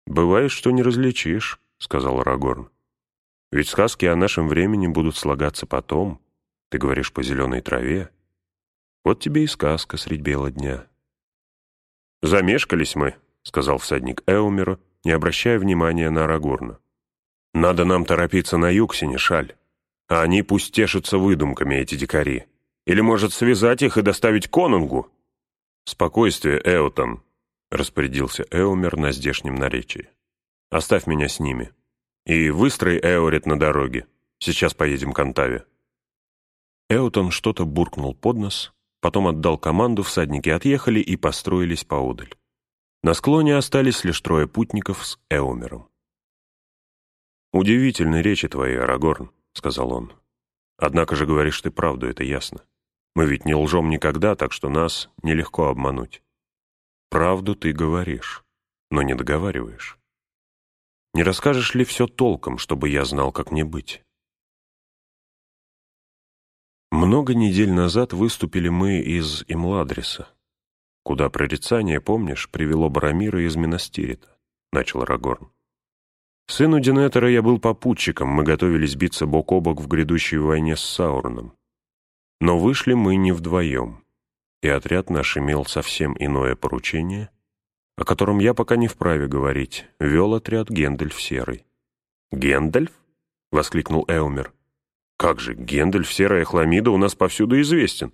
«Бывает, что не различишь», — сказал Рагорн. «Ведь сказки о нашем времени будут слагаться потом. Ты говоришь по зеленой траве. Вот тебе и сказка средь бела дня». «Замешкались мы», — сказал всадник Эумеру, не обращая внимания на Арагорна. «Надо нам торопиться на юг, Синешаль. А они пусть тешатся выдумками, эти дикари. Или, может, связать их и доставить конунгу?» «Спокойствие, Эотон», — распорядился Эумер на здешнем наречии. «Оставь меня с ними. И выстрой Эорит на дороге. Сейчас поедем к Антаве». Эутон что-то буркнул под нос, потом отдал команду, всадники отъехали и построились поодаль. На склоне остались лишь трое путников с Эумером. «Удивительны речи твои, Арагорн», — сказал он. «Однако же говоришь ты правду, это ясно. Мы ведь не лжем никогда, так что нас нелегко обмануть. Правду ты говоришь, но не договариваешь. Не расскажешь ли все толком, чтобы я знал, как мне быть?» Много недель назад выступили мы из Имладриса, куда прорицание, помнишь, привело Барамира из Минастирита, — начал Рагорн. Сыну Динетера я был попутчиком, мы готовились биться бок о бок в грядущей войне с Сауроном. Но вышли мы не вдвоем, и отряд наш имел совсем иное поручение, о котором я пока не вправе говорить, вел отряд Гендальф Серый. «Гендальф?» — воскликнул Эумер. Как же, Гендальф Серая Хламида у нас повсюду известен.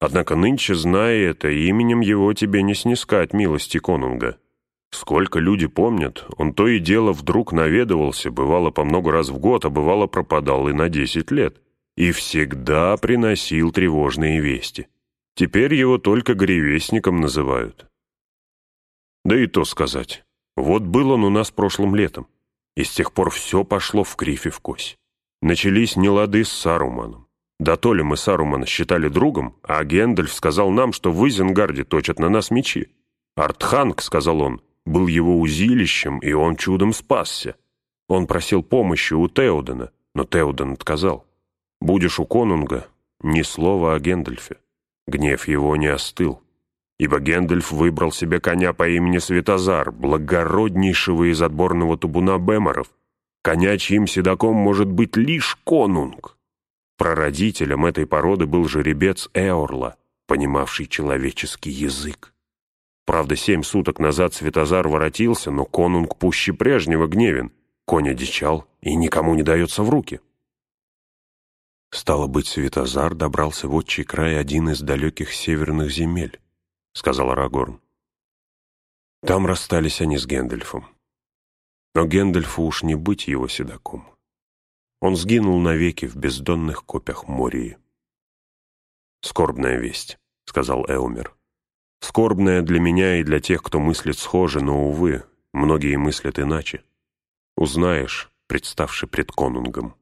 Однако нынче, зная это, именем его тебе не снискать милости конунга. Сколько люди помнят, он то и дело вдруг наведывался, бывало по много раз в год, а бывало пропадал и на десять лет. И всегда приносил тревожные вести. Теперь его только гревестником называют. Да и то сказать. Вот был он у нас прошлым летом, и с тех пор все пошло в кривь и в кось. Начались нелады с Саруманом. Да то ли мы Сарумана считали другом, а Гендальф сказал нам, что в Изенгарде точат на нас мечи. Артханг, сказал он, был его узилищем, и он чудом спасся. Он просил помощи у Теодена, но Теоден отказал. Будешь у конунга, ни слова о Гендальфе. Гнев его не остыл, ибо Гендальф выбрал себе коня по имени Светозар, благороднейшего из отборного тубуна Беморов, Конячьим седаком может быть лишь конунг. Прародителем этой породы был жеребец Эорла, понимавший человеческий язык. Правда, семь суток назад Светозар воротился, но конунг пуще прежнего гневен. Конь одичал и никому не дается в руки. «Стало быть, Светозар добрался в отчий край один из далеких северных земель», — сказал Арагорн. Там расстались они с Гэндальфом. Но Гэндальфу уж не быть его седаком. Он сгинул навеки в бездонных копях Мории. «Скорбная весть», — сказал Элмер. «Скорбная для меня и для тех, кто мыслит схоже, но, увы, многие мыслят иначе. Узнаешь, представший пред конунгом.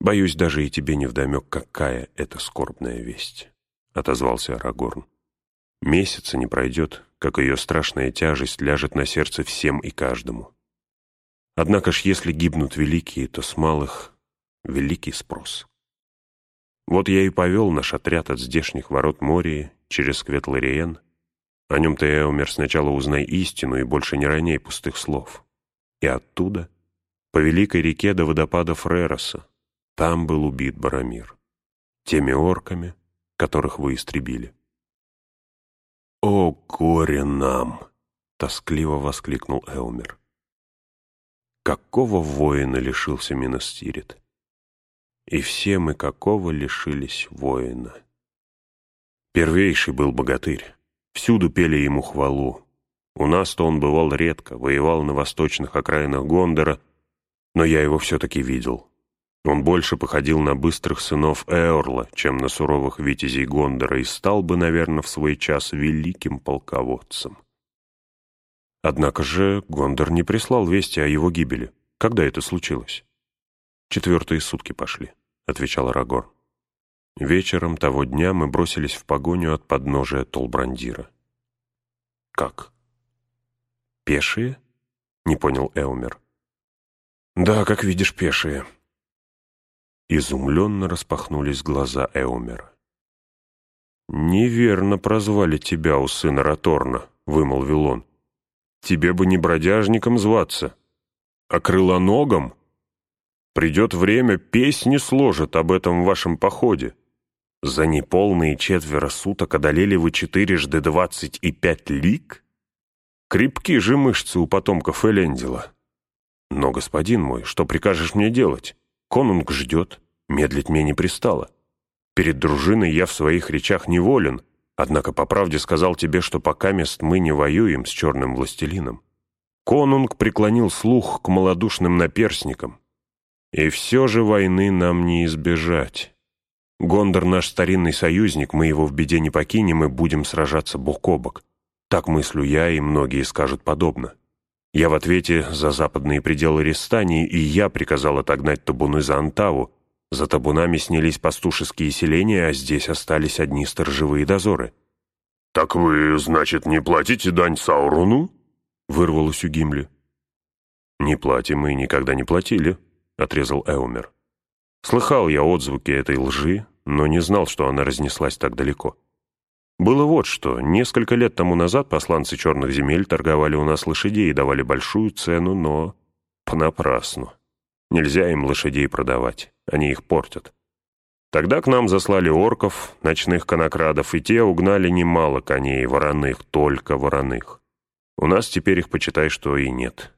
Боюсь, даже и тебе невдомек, какая это скорбная весть», — отозвался Арагорн. «Месяца не пройдет, как ее страшная тяжесть ляжет на сердце всем и каждому. Однако ж, если гибнут великие, то с малых великий спрос. Вот я и повел наш отряд от здешних ворот Мории через Кветлариен. О нем ты, Эумер, сначала узнай истину и больше не роняй пустых слов. И оттуда, по великой реке до водопада Фрероса, там был убит Барамир. Теми орками, которых вы истребили. «О, горе нам!» — тоскливо воскликнул Элмер. Какого воина лишился Минастирит? И все мы какого лишились воина? Первейший был богатырь. Всюду пели ему хвалу. У нас-то он бывал редко, воевал на восточных окраинах Гондора, но я его все-таки видел. Он больше походил на быстрых сынов Эорла, чем на суровых витязей Гондора, и стал бы, наверное, в свой час великим полководцем. Однако же Гондор не прислал вести о его гибели. Когда это случилось? Четвертые сутки пошли, — отвечал Арагор. Вечером того дня мы бросились в погоню от подножия Толбрандира. Как? Пешие? — не понял Эумер. Да, как видишь, пешие. Изумленно распахнулись глаза Эумера. «Неверно прозвали тебя у сына Роторна», — вымолвил он. Тебе бы не бродяжником зваться, а крылоногом. Придет время, песни сложат об этом вашем походе. За неполные четверо суток одолели вы четырежды двадцать и пять лиг? Крепки же мышцы у потомков Элендила. Но, господин мой, что прикажешь мне делать? Конунг ждет, медлить мне не пристало. Перед дружиной я в своих речах неволен, Однако по правде сказал тебе, что пока мест мы не воюем с черным властелином. Конунг преклонил слух к малодушным наперсникам. И все же войны нам не избежать. Гондор наш старинный союзник, мы его в беде не покинем и будем сражаться бок о бок. Так мыслю я, и многие скажут подобно. Я в ответе за западные пределы Рестании, и я приказал отогнать табуны за Антаву, за табунами снялись пастушеские селения, а здесь остались одни сторожевые дозоры. «Так вы, значит, не платите дань Сауруну?» — вырвалось у Гимли. «Не платим и никогда не платили», — отрезал Эумер. Слыхал я отзвуки этой лжи, но не знал, что она разнеслась так далеко. Было вот что. Несколько лет тому назад посланцы черных земель торговали у нас лошадей и давали большую цену, но понапрасну. Нельзя им лошадей продавать, они их портят. Тогда к нам заслали орков, ночных конокрадов, и те угнали немало коней, вороных, только вороных. У нас теперь их, почитай, что и нет.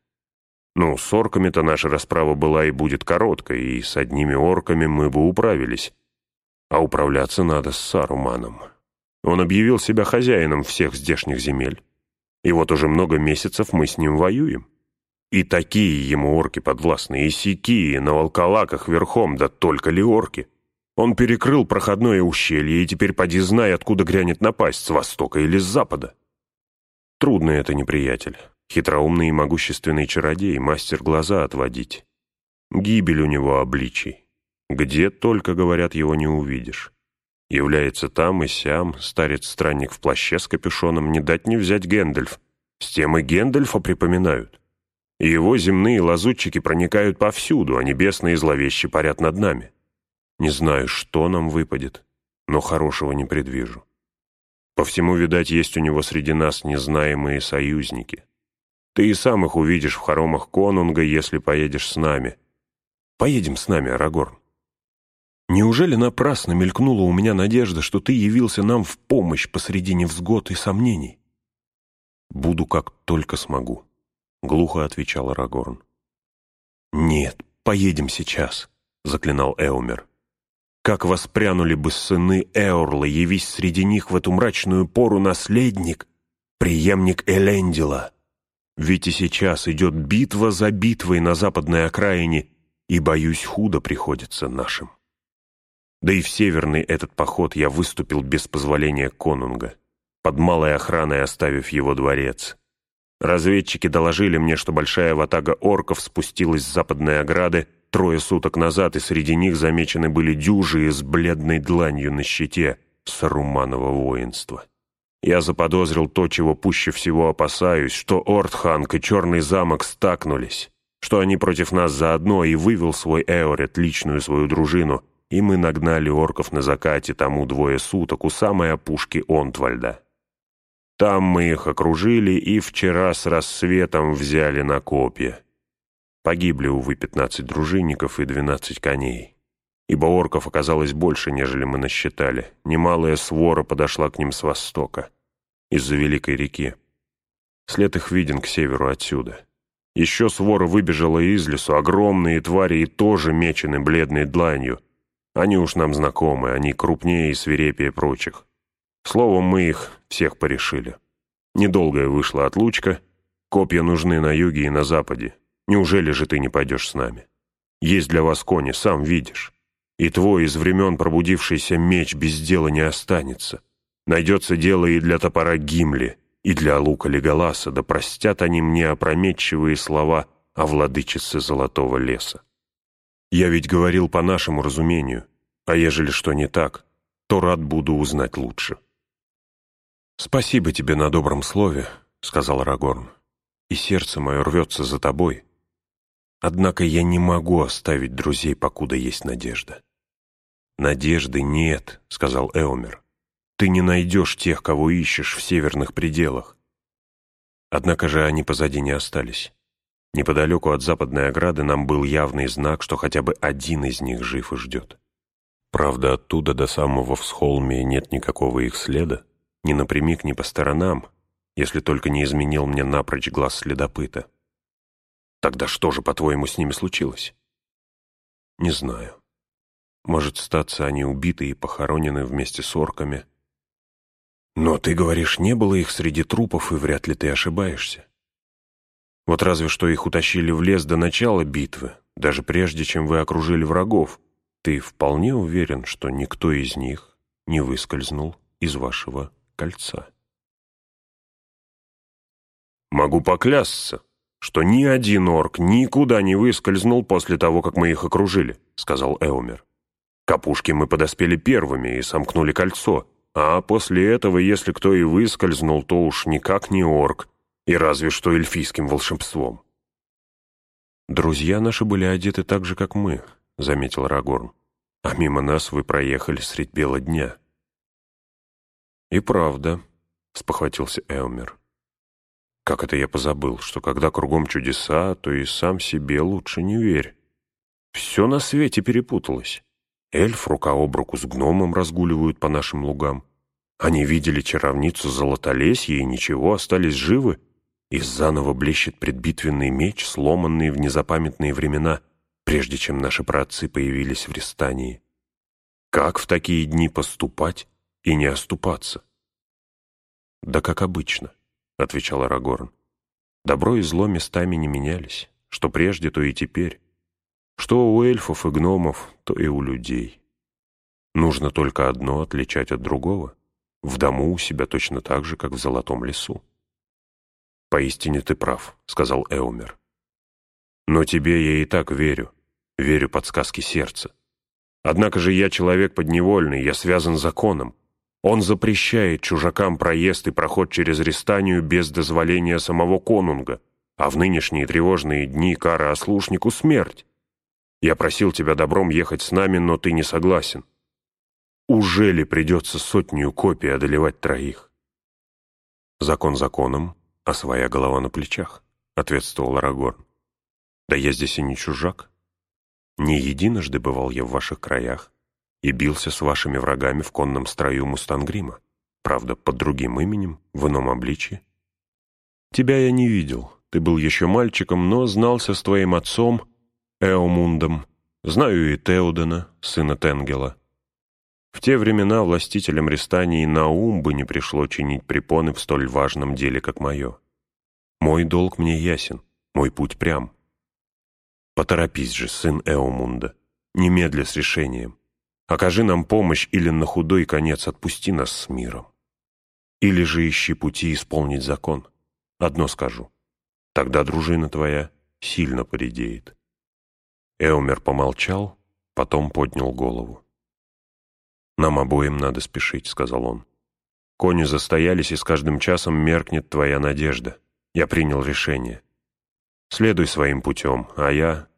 Ну, с орками-то наша расправа была и будет короткой, и с одними орками мы бы управились. А управляться надо с Саруманом. Он объявил себя хозяином всех здешних земель. И вот уже много месяцев мы с ним воюем. И такие ему орки подвластны, и сякие, на волколаках верхом, да только ли орки. Он перекрыл проходное ущелье, и теперь поди знай, откуда грянет напасть, с востока или с запада. Трудный это неприятель, хитроумный и могущественный чародей, мастер глаза отводить. Гибель у него обличий. Где только, говорят, его не увидишь. Является там и сям, старец-странник в плаще с капюшоном, не дать не взять Гэндальф. С тем и Гэндальфа припоминают и его земные лазутчики проникают повсюду, а небесные зловещи парят над нами. Не знаю, что нам выпадет, но хорошего не предвижу. По всему, видать, есть у него среди нас незнаемые союзники. Ты и сам их увидишь в хоромах Конунга, если поедешь с нами. Поедем с нами, Арагорн. Неужели напрасно мелькнула у меня надежда, что ты явился нам в помощь посреди невзгод и сомнений? Буду как только смогу. — глухо отвечал Арагорн. «Нет, поедем сейчас», — заклинал Эумер. «Как воспрянули бы сыны Эорла, явись среди них в эту мрачную пору наследник, преемник Элендила. Ведь и сейчас идет битва за битвой на западной окраине, и, боюсь, худо приходится нашим. Да и в северный этот поход я выступил без позволения конунга, под малой охраной оставив его дворец». Разведчики доложили мне, что большая ватага орков спустилась с западной ограды трое суток назад, и среди них замечены были дюжи с бледной дланью на щите Саруманова воинства. Я заподозрил то, чего пуще всего опасаюсь, что Ортханг и Черный замок стакнулись, что они против нас заодно, и вывел свой Эорет, личную свою дружину, и мы нагнали орков на закате тому двое суток у самой опушки Онтвальда. Там мы их окружили и вчера с рассветом взяли на копья. Погибли, увы, пятнадцать дружинников и двенадцать коней. Ибо орков оказалось больше, нежели мы насчитали. Немалая свора подошла к ним с востока. из-за Великой реки. След их виден к северу отсюда. Еще свора выбежала из лесу, огромные твари и тоже мечены бледной дланью. Они уж нам знакомы, они крупнее и свирепее прочих. Словом, мы их всех порешили. Недолгая вышла отлучка, копья нужны на юге и на западе. Неужели же ты не пойдешь с нами? Есть для вас кони, сам видишь. И твой из времен пробудившийся меч без дела не останется. Найдется дело и для топора Гимли, и для лука Леголаса, да простят они мне опрометчивые слова о владычице Золотого леса. Я ведь говорил по нашему разумению, а ежели что не так, то рад буду узнать лучше. «Спасибо тебе на добром слове», — сказал Рагорн, «и сердце мое рвется за тобой. Однако я не могу оставить друзей, покуда есть надежда». «Надежды нет», — сказал Эомер. «Ты не найдешь тех, кого ищешь в северных пределах». Однако же они позади не остались. Неподалеку от западной ограды нам был явный знак, что хотя бы один из них жив и ждет. Правда, оттуда до самого всхолмия нет никакого их следа, ни напрямик, ни по сторонам, если только не изменил мне напрочь глаз следопыта. Тогда что же, по-твоему, с ними случилось? Не знаю. Может, статься они убиты и похоронены вместе с орками. Но ты говоришь, не было их среди трупов, и вряд ли ты ошибаешься. Вот разве что их утащили в лес до начала битвы, даже прежде, чем вы окружили врагов. Ты вполне уверен, что никто из них не выскользнул из вашего кольца. Могу поклясться, что ни один орк никуда не выскользнул после того, как мы их окружили, сказал Эумер. К опушке мы подоспели первыми и сомкнули кольцо, а после этого, если кто и выскользнул, то уж никак не орк, и разве что эльфийским волшебством. «Друзья наши были одеты так же, как мы», — заметил Рагорн. «А мимо нас вы проехали средь бела дня». «И правда», — спохватился Эумер. «Как это я позабыл, что когда кругом чудеса, то и сам себе лучше не верь. Все на свете перепуталось. Эльф рука об руку с гномом разгуливают по нашим лугам. Они видели чаровницу Золотолесье и ничего, остались живы. И заново блещет предбитвенный меч, сломанный в незапамятные времена, прежде чем наши праотцы появились в Рестании. Как в такие дни поступать и не оступаться? «Да как обычно», — отвечал Арагорн. «Добро и зло местами не менялись, что прежде, то и теперь. Что у эльфов и гномов, то и у людей. Нужно только одно отличать от другого. В дому у себя точно так же, как в золотом лесу. «Поистине ты прав», — сказал Эумер. «Но тебе я и так верю, верю подсказке сердца. Однако же я человек подневольный, я связан законом. Он запрещает чужакам проезд и проход через Рестанию без дозволения самого конунга, а в нынешние тревожные дни кара ослушнику — смерть. Я просил тебя добром ехать с нами, но ты не согласен. Уже ли придется сотню копий одолевать троих? Закон законом, а своя голова на плечах, — ответствовал Арагорн. Да я здесь и не чужак. Не единожды бывал я в ваших краях и бился с вашими врагами в конном строю Мустангрима, правда, под другим именем, в ином обличье. Тебя я не видел, ты был еще мальчиком, но знался с твоим отцом Эомундом, знаю и Теодена, сына Тенгела. В те времена властителям Рестании на ум бы не пришло чинить препоны в столь важном деле, как мое. Мой долг мне ясен, мой путь прям. Поторопись же, сын Эомунда, немедля с решением. Окажи нам помощь или на худой конец отпусти нас с миром. Или же ищи пути исполнить закон. Одно скажу. Тогда дружина твоя сильно поредеет. Эумер помолчал, потом поднял голову. «Нам обоим надо спешить», — сказал он. «Кони застоялись, и с каждым часом меркнет твоя надежда. Я принял решение. Следуй своим путем, а я...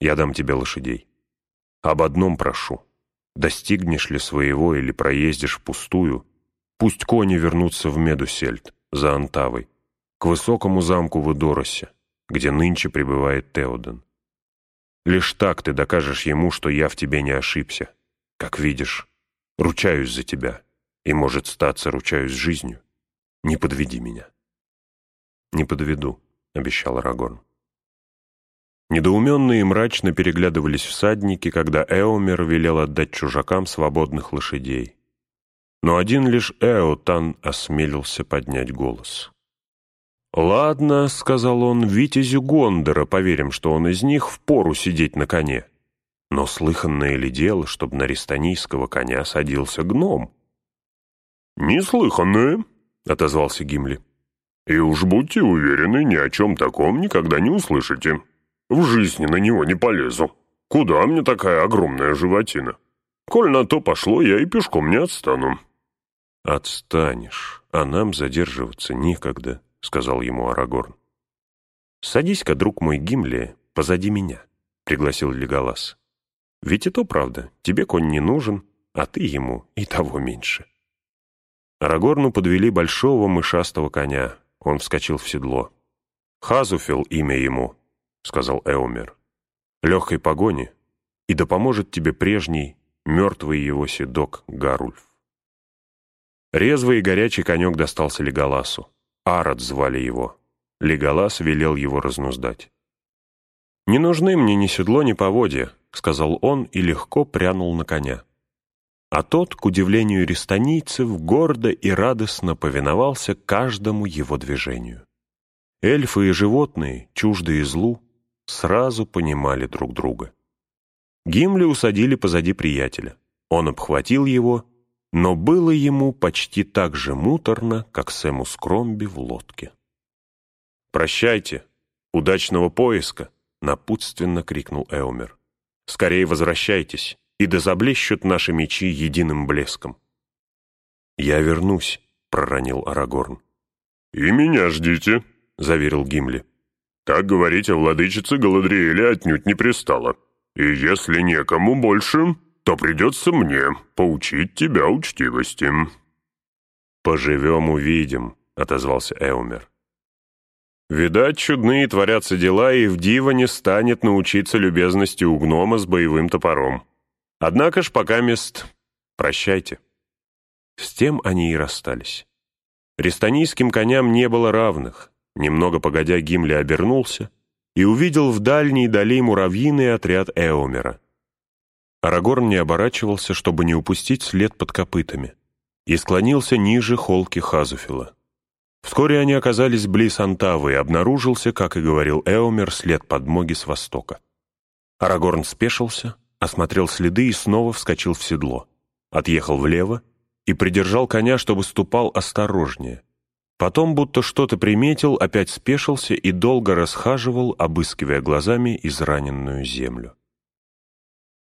Я дам тебе лошадей. Об одном прошу. Достигнешь ли своего или проездишь впустую, пусть кони вернутся в Медусельд, за Антавой, к высокому замку в Идоросе, где нынче пребывает Теоден. Лишь так ты докажешь ему, что я в тебе не ошибся. Как видишь, ручаюсь за тебя, и, может, статься, ручаюсь жизнью. Не подведи меня». «Не подведу», — обещал Арагорн. Недоуменные и мрачно переглядывались всадники, когда Эомер велел отдать чужакам свободных лошадей. Но один лишь Эотан осмелился поднять голос. «Ладно», — сказал он, — «витязю Гондора, поверим, что он из них, впору сидеть на коне. Но слыханное ли дело, чтобы на рестанийского коня садился гном?» «Неслыханное», — отозвался Гимли. «И уж будьте уверены, ни о чем таком никогда не услышите». В жизни на него не полезу. Куда мне такая огромная животина? Коль на то пошло, я и пешком не отстану». «Отстанешь, а нам задерживаться некогда», — сказал ему Арагорн. «Садись-ка, друг мой Гимли, позади меня», — пригласил Леголас. «Ведь и то правда, тебе конь не нужен, а ты ему и того меньше». Арагорну подвели большого мышастого коня. Он вскочил в седло. Хазуфил имя ему, — сказал Эомер. «Легкой погони, и да поможет тебе прежний, мертвый его седок Гарульф». Резвый и горячий конек достался Леголасу. Арат звали его. Леголас велел его разнуздать. «Не нужны мне ни седло, ни поводья», — сказал он и легко прянул на коня. А тот, к удивлению рестанийцев, гордо и радостно повиновался каждому его движению. Эльфы и животные, чуждые злу, сразу понимали друг друга. Гимли усадили позади приятеля. Он обхватил его, но было ему почти так же муторно, как Сэму Скромби в лодке. «Прощайте! Удачного поиска!» — напутственно крикнул Эумер. «Скорее возвращайтесь, и да заблещут наши мечи единым блеском». «Я вернусь», — проронил Арагорн. «И меня ждите», — заверил Гимли. Так говорить о владычице Галадриэле отнюдь не пристало. И если некому больше, то придется мне поучить тебя учтивости». «Поживем, увидим», — отозвался Эумер. «Видать, чудные творятся дела, и в дива не станет научиться любезности у гнома с боевым топором. Однако ж пока мест прощайте». С тем они и расстались. Рестанийским коням не было равных, Немного погодя, Гимли обернулся и увидел в дальней дали муравьиный отряд Эомера. Арагорн не оборачивался, чтобы не упустить след под копытами, и склонился ниже холки Хазуфила. Вскоре они оказались близ Антавы, и обнаружился, как и говорил Эомер, след подмоги с востока. Арагорн спешился, осмотрел следы и снова вскочил в седло, отъехал влево и придержал коня, чтобы ступал осторожнее — Потом, будто что-то приметил, опять спешился и долго расхаживал, обыскивая глазами израненную землю.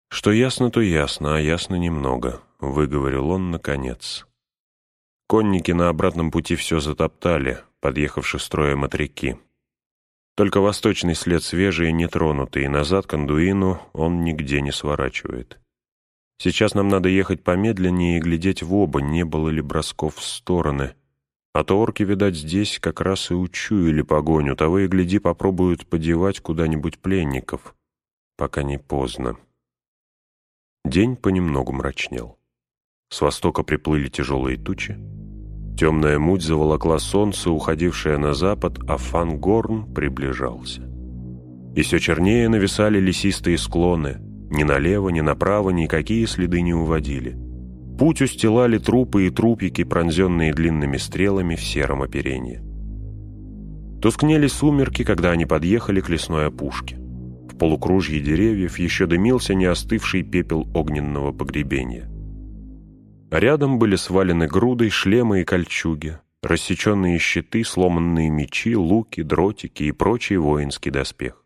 «Что ясно, то ясно, а ясно немного», — выговорил он наконец. Конники на обратном пути все затоптали, подъехавши строем от реки. Только восточный след свежий и нетронутый, и назад к Андуину он нигде не сворачивает. Сейчас нам надо ехать помедленнее и глядеть в оба, не было ли бросков в стороны — а то орки, видать, здесь как раз и учуяли погоню, того и гляди попробуют подевать куда-нибудь пленников, пока не поздно. День понемногу мрачнел. С востока приплыли тяжелые тучи. Темная муть заволокла солнце, уходившее на запад, а Фангорн приближался. И все чернее нависали лесистые склоны. Ни налево, ни направо никакие следы не уводили. Путь устилали трупы и трупики, пронзенные длинными стрелами в сером оперении. Тускнели сумерки, когда они подъехали к лесной опушке. В полукружье деревьев еще дымился неостывший пепел огненного погребения. Рядом были свалены грудой шлемы и кольчуги, рассеченные щиты, сломанные мечи, луки, дротики и прочий воинский доспех.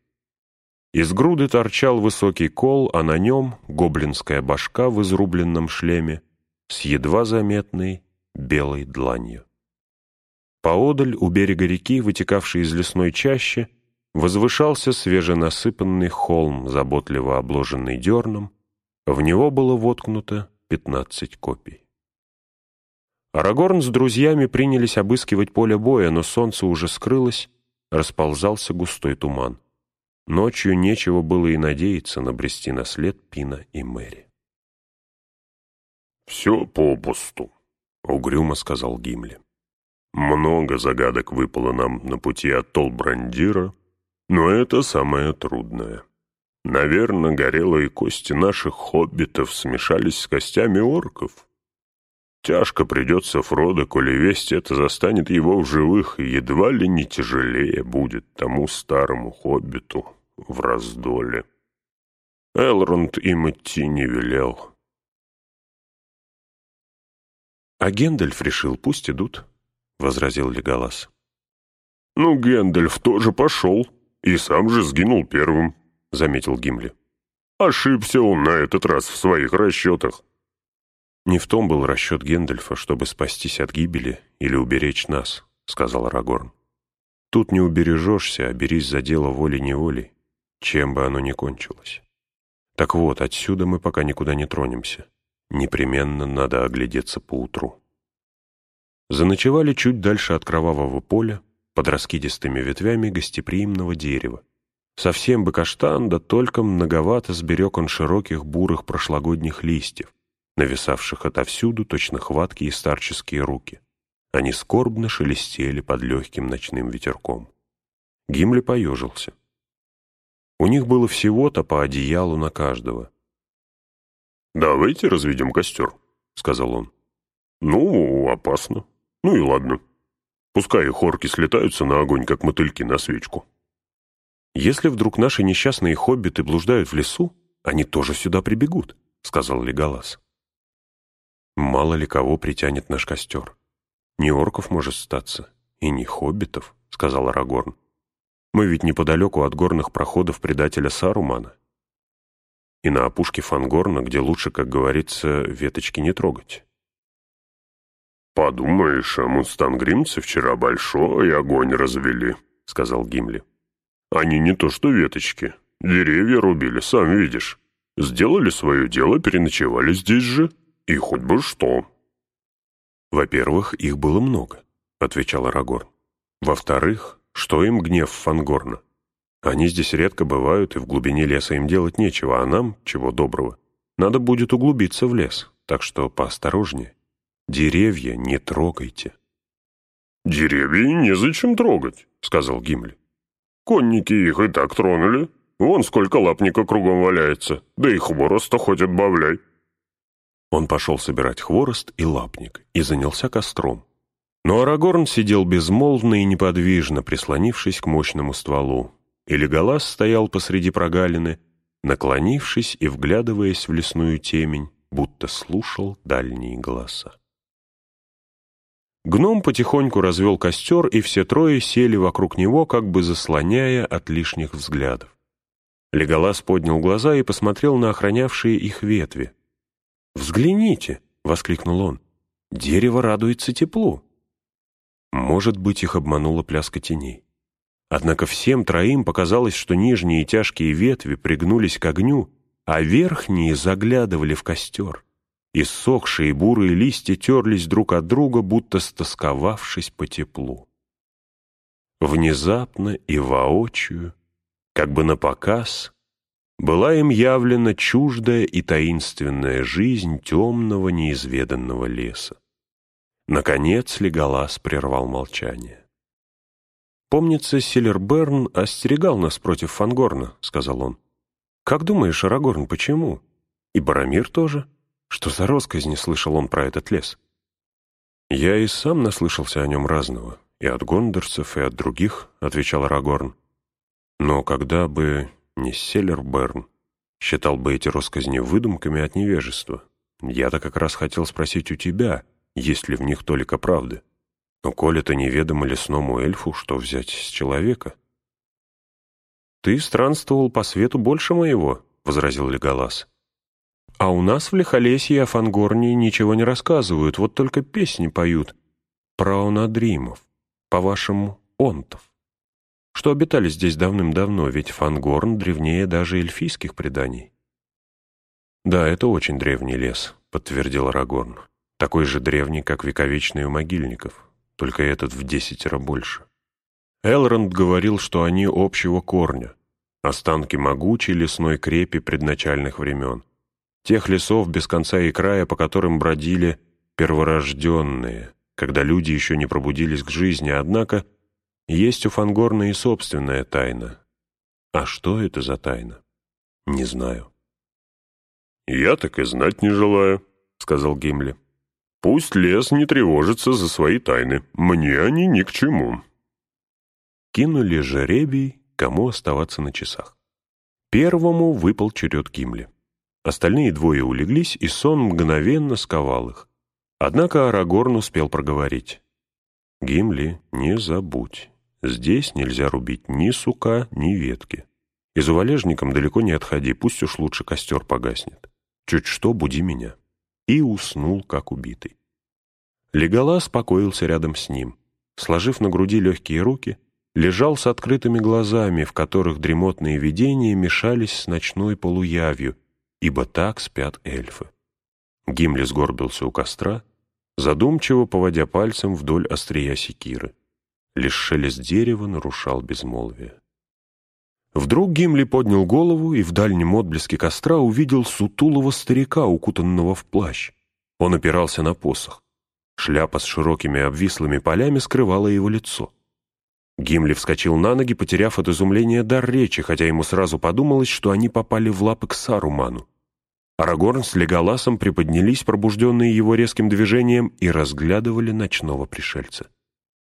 Из груды торчал высокий кол, а на нем гоблинская башка в изрубленном шлеме с едва заметной белой дланью. Поодаль, у берега реки, вытекавшей из лесной чащи, возвышался свеженасыпанный холм, заботливо обложенный дерном, в него было воткнуто пятнадцать копий. Арагорн с друзьями принялись обыскивать поле боя, но солнце уже скрылось, расползался густой туман. Ночью нечего было и надеяться набрести на след Пина и Мэри. «Все попусту», — угрюмо сказал Гимли. Много загадок выпало нам на пути от Толбрандира, но это самое трудное. Наверное, горелые кости наших хоббитов смешались с костями орков. Тяжко придется Фродо, коли весть это застанет его в живых, и едва ли не тяжелее будет тому старому хоббиту в раздоле. Элронд им идти не велел. А Гендальф решил, пусть идут, — возразил Леголас. «Ну, Гэндальф тоже пошел, и сам же сгинул первым», — заметил Гимли. «Ошибся он на этот раз в своих расчетах». «Не в том был расчет Гендальфа, чтобы спастись от гибели или уберечь нас», — сказал Арагорн. «Тут не убережешься, а берись за дело волей-неволей, чем бы оно ни кончилось. Так вот, отсюда мы пока никуда не тронемся. Непременно надо оглядеться поутру». Заночевали чуть дальше от кровавого поля, под раскидистыми ветвями гостеприимного дерева. Совсем бы каштан, да только многовато сберег он широких бурых прошлогодних листьев, нависавших отовсюду точно хваткие старческие руки. Они скорбно шелестели под легким ночным ветерком. Гимли поежился. У них было всего-то по одеялу на каждого. «Давайте разведем костер», — сказал он. «Ну, опасно. Ну и ладно. Пускай их орки слетаются на огонь, как мотыльки на свечку. Если вдруг наши несчастные хоббиты блуждают в лесу, они тоже сюда прибегут, — сказал Леголас. Мало ли кого притянет наш костер. Не орков может статься, и не хоббитов, — сказал Арагорн. Мы ведь неподалеку от горных проходов предателя Сарумана. И на опушке Фангорна, где лучше, как говорится, веточки не трогать. «Подумаешь, а мустангримцы вчера большой огонь развели», — сказал Гимли. «Они не то что веточки, деревья рубили, сам видишь. Сделали свое дело, переночевали здесь же, и хоть бы что». «Во-первых, их было много», — отвечал Арагорн. «Во-вторых, что им гнев Фангорна? Они здесь редко бывают, и в глубине леса им делать нечего, а нам, чего доброго, надо будет углубиться в лес, так что поосторожнее». Деревья не трогайте. «Деревья незачем трогать», — сказал Гимли. «Конники их и так тронули. Вон сколько лапника кругом валяется, да и хвороста хоть отбавляй». Он пошел собирать хворост и лапник и занялся костром. Но Арагорн сидел безмолвно и неподвижно, прислонившись к мощному стволу. И Леголас стоял посреди прогалины, наклонившись и вглядываясь в лесную темень, будто слушал дальние голоса. Гном потихоньку развел костер, и все трое сели вокруг него, как бы заслоняя от лишних взглядов. Леголас поднял глаза и посмотрел на охранявшие их ветви. «Взгляните!» — воскликнул он. «Дерево радуется теплу!» Может быть, их обманула пляска теней. Однако всем троим показалось, что нижние тяжкие ветви пригнулись к огню, а верхние заглядывали в костер. Иссохшие бурые листья терлись друг от друга, будто стосковавшись по теплу. Внезапно и воочию, как бы на показ, была им явлена чуждая и таинственная жизнь темного неизведанного леса. Наконец Леголас прервал молчание. «Помнится, Силерберн остерегал нас против Фангорна», — сказал он. «Как думаешь, Арагорн, почему? И Барамир тоже?» Что за росказни слышал он про этот лес? Я и сам наслышался о нем разного, и от гондорцев, и от других, — отвечал Арагорн. Но когда бы не Селлерберн, считал бы эти росказни выдумками от невежества. Я-то как раз хотел спросить у тебя, есть ли в них толика правды. Но коль это неведомо лесному эльфу, что взять с человека? «Ты странствовал по свету больше моего», — возразил Леголас. А у нас в Лихолесье о Фангорне ничего не рассказывают, вот только песни поют про онадримов, по-вашему, онтов, что обитали здесь давным-давно, ведь Фангорн древнее даже эльфийских преданий. «Да, это очень древний лес», — подтвердил Арагорн. «Такой же древний, как вековечный у могильников, только этот в десятеро больше». Элронд говорил, что они общего корня, останки могучей лесной крепи предначальных времен тех лесов без конца и края, по которым бродили перворожденные, когда люди еще не пробудились к жизни, однако есть у Фангорна и собственная тайна. А что это за тайна? Не знаю. «Я так и знать не желаю», — сказал Гимли. «Пусть лес не тревожится за свои тайны. Мне они ни к чему». Кинули жеребий, кому оставаться на часах. Первому выпал черед Гимли. Остальные двое улеглись, и сон мгновенно сковал их. Однако Арагорн успел проговорить. «Гимли, не забудь, здесь нельзя рубить ни сука, ни ветки. И за валежником далеко не отходи, пусть уж лучше костер погаснет. Чуть что, буди меня». И уснул, как убитый. Леголас покоился рядом с ним. Сложив на груди легкие руки, лежал с открытыми глазами, в которых дремотные видения мешались с ночной полуявью, ибо так спят эльфы. Гимли сгорбился у костра, задумчиво поводя пальцем вдоль острия секиры. Лишь шелест дерева нарушал безмолвие. Вдруг Гимли поднял голову и в дальнем отблеске костра увидел сутулого старика, укутанного в плащ. Он опирался на посох. Шляпа с широкими обвислыми полями скрывала его лицо. Гимли вскочил на ноги, потеряв от изумления дар речи, хотя ему сразу подумалось, что они попали в лапы к Саруману. Арагорн с Леголасом приподнялись, пробужденные его резким движением, и разглядывали ночного пришельца.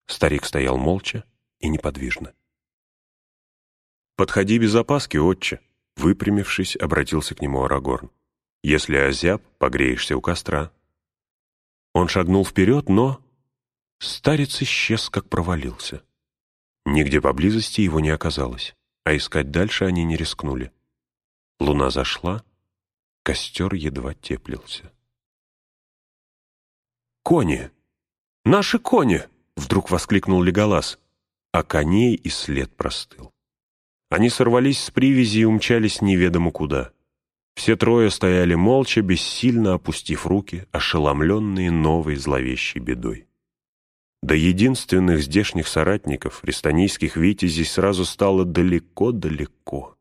Старик стоял молча и неподвижно. «Подходи без опаски, отче», — выпрямившись, обратился к нему Арагорн. «Если озяб, погреешься у костра». Он шагнул вперед, но... Старец исчез, как провалился. Нигде поблизости его не оказалось, а искать дальше они не рискнули. Луна зашла, Костер едва теплился. «Кони! Наши кони!» — вдруг воскликнул Леголас, а коней и след простыл. Они сорвались с привязи и умчались неведомо куда. Все трое стояли молча, бессильно опустив руки, ошеломленные новой зловещей бедой. До единственных здешних соратников, рестанийских витязей, сразу стало далеко-далеко.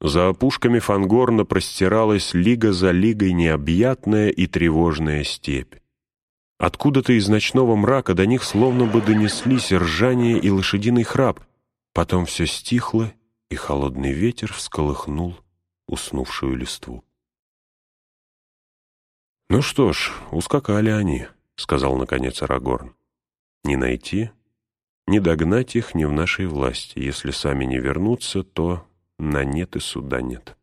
За опушками Фангорна простиралась лига за лигой необъятная и тревожная степь. Откуда-то из ночного мрака до них словно бы донеслись ржание и лошадиный храп. Потом все стихло, и холодный ветер всколыхнул уснувшую листву. «Ну что ж, ускакали они», — сказал наконец Арагорн. «Не найти, не догнать их не в нашей власти. Если сами не вернутся, то на нет и суда нет.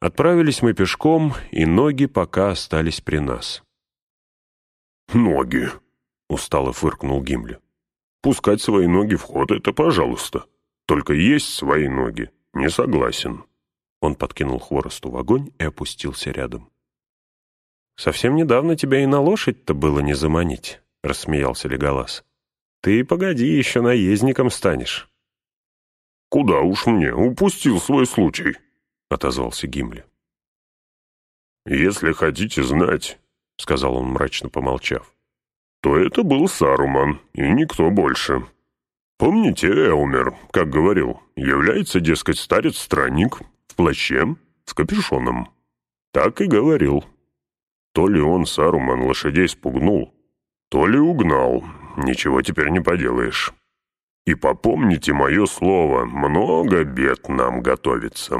Отправились мы пешком, и ноги пока остались при нас. «Ноги!» — устало фыркнул Гимли. «Пускать свои ноги в ход — это пожалуйста. Только есть свои ноги. Не согласен». Он подкинул хворосту в огонь и опустился рядом. «Совсем недавно тебя и на лошадь-то было не заманить», — рассмеялся Леголас. «Ты, погоди, еще наездником станешь». «Куда уж мне, упустил свой случай», — отозвался Гимли. «Если хотите знать», — сказал он, мрачно помолчав, «то это был Саруман, и никто больше. Помните, Эумер, как говорил, является, дескать, старец-странник в плаще с капюшоном. Так и говорил. То ли он, Саруман, лошадей спугнул, то ли угнал, ничего теперь не поделаешь». И попомните мое слово, много бед нам готовится».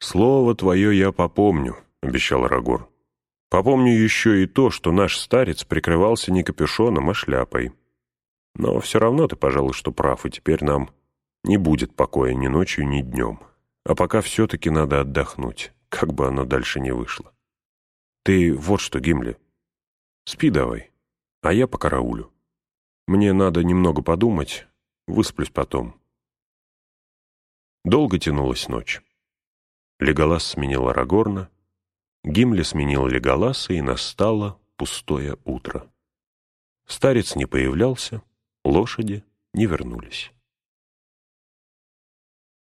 «Слово твое я попомню», — обещал Рагор. «Попомню еще и то, что наш старец прикрывался не капюшоном, а шляпой. Но все равно ты, пожалуй, что прав, и теперь нам не будет покоя ни ночью, ни днем. А пока все-таки надо отдохнуть, как бы оно дальше не вышло. Ты вот что, Гимли, спи давай, а я по караулю. Мне надо немного подумать, высплюсь потом. Долго тянулась ночь. Леголас сменил Арагорна, Гимли сменил Леголаса, и настало пустое утро. Старец не появлялся, лошади не вернулись.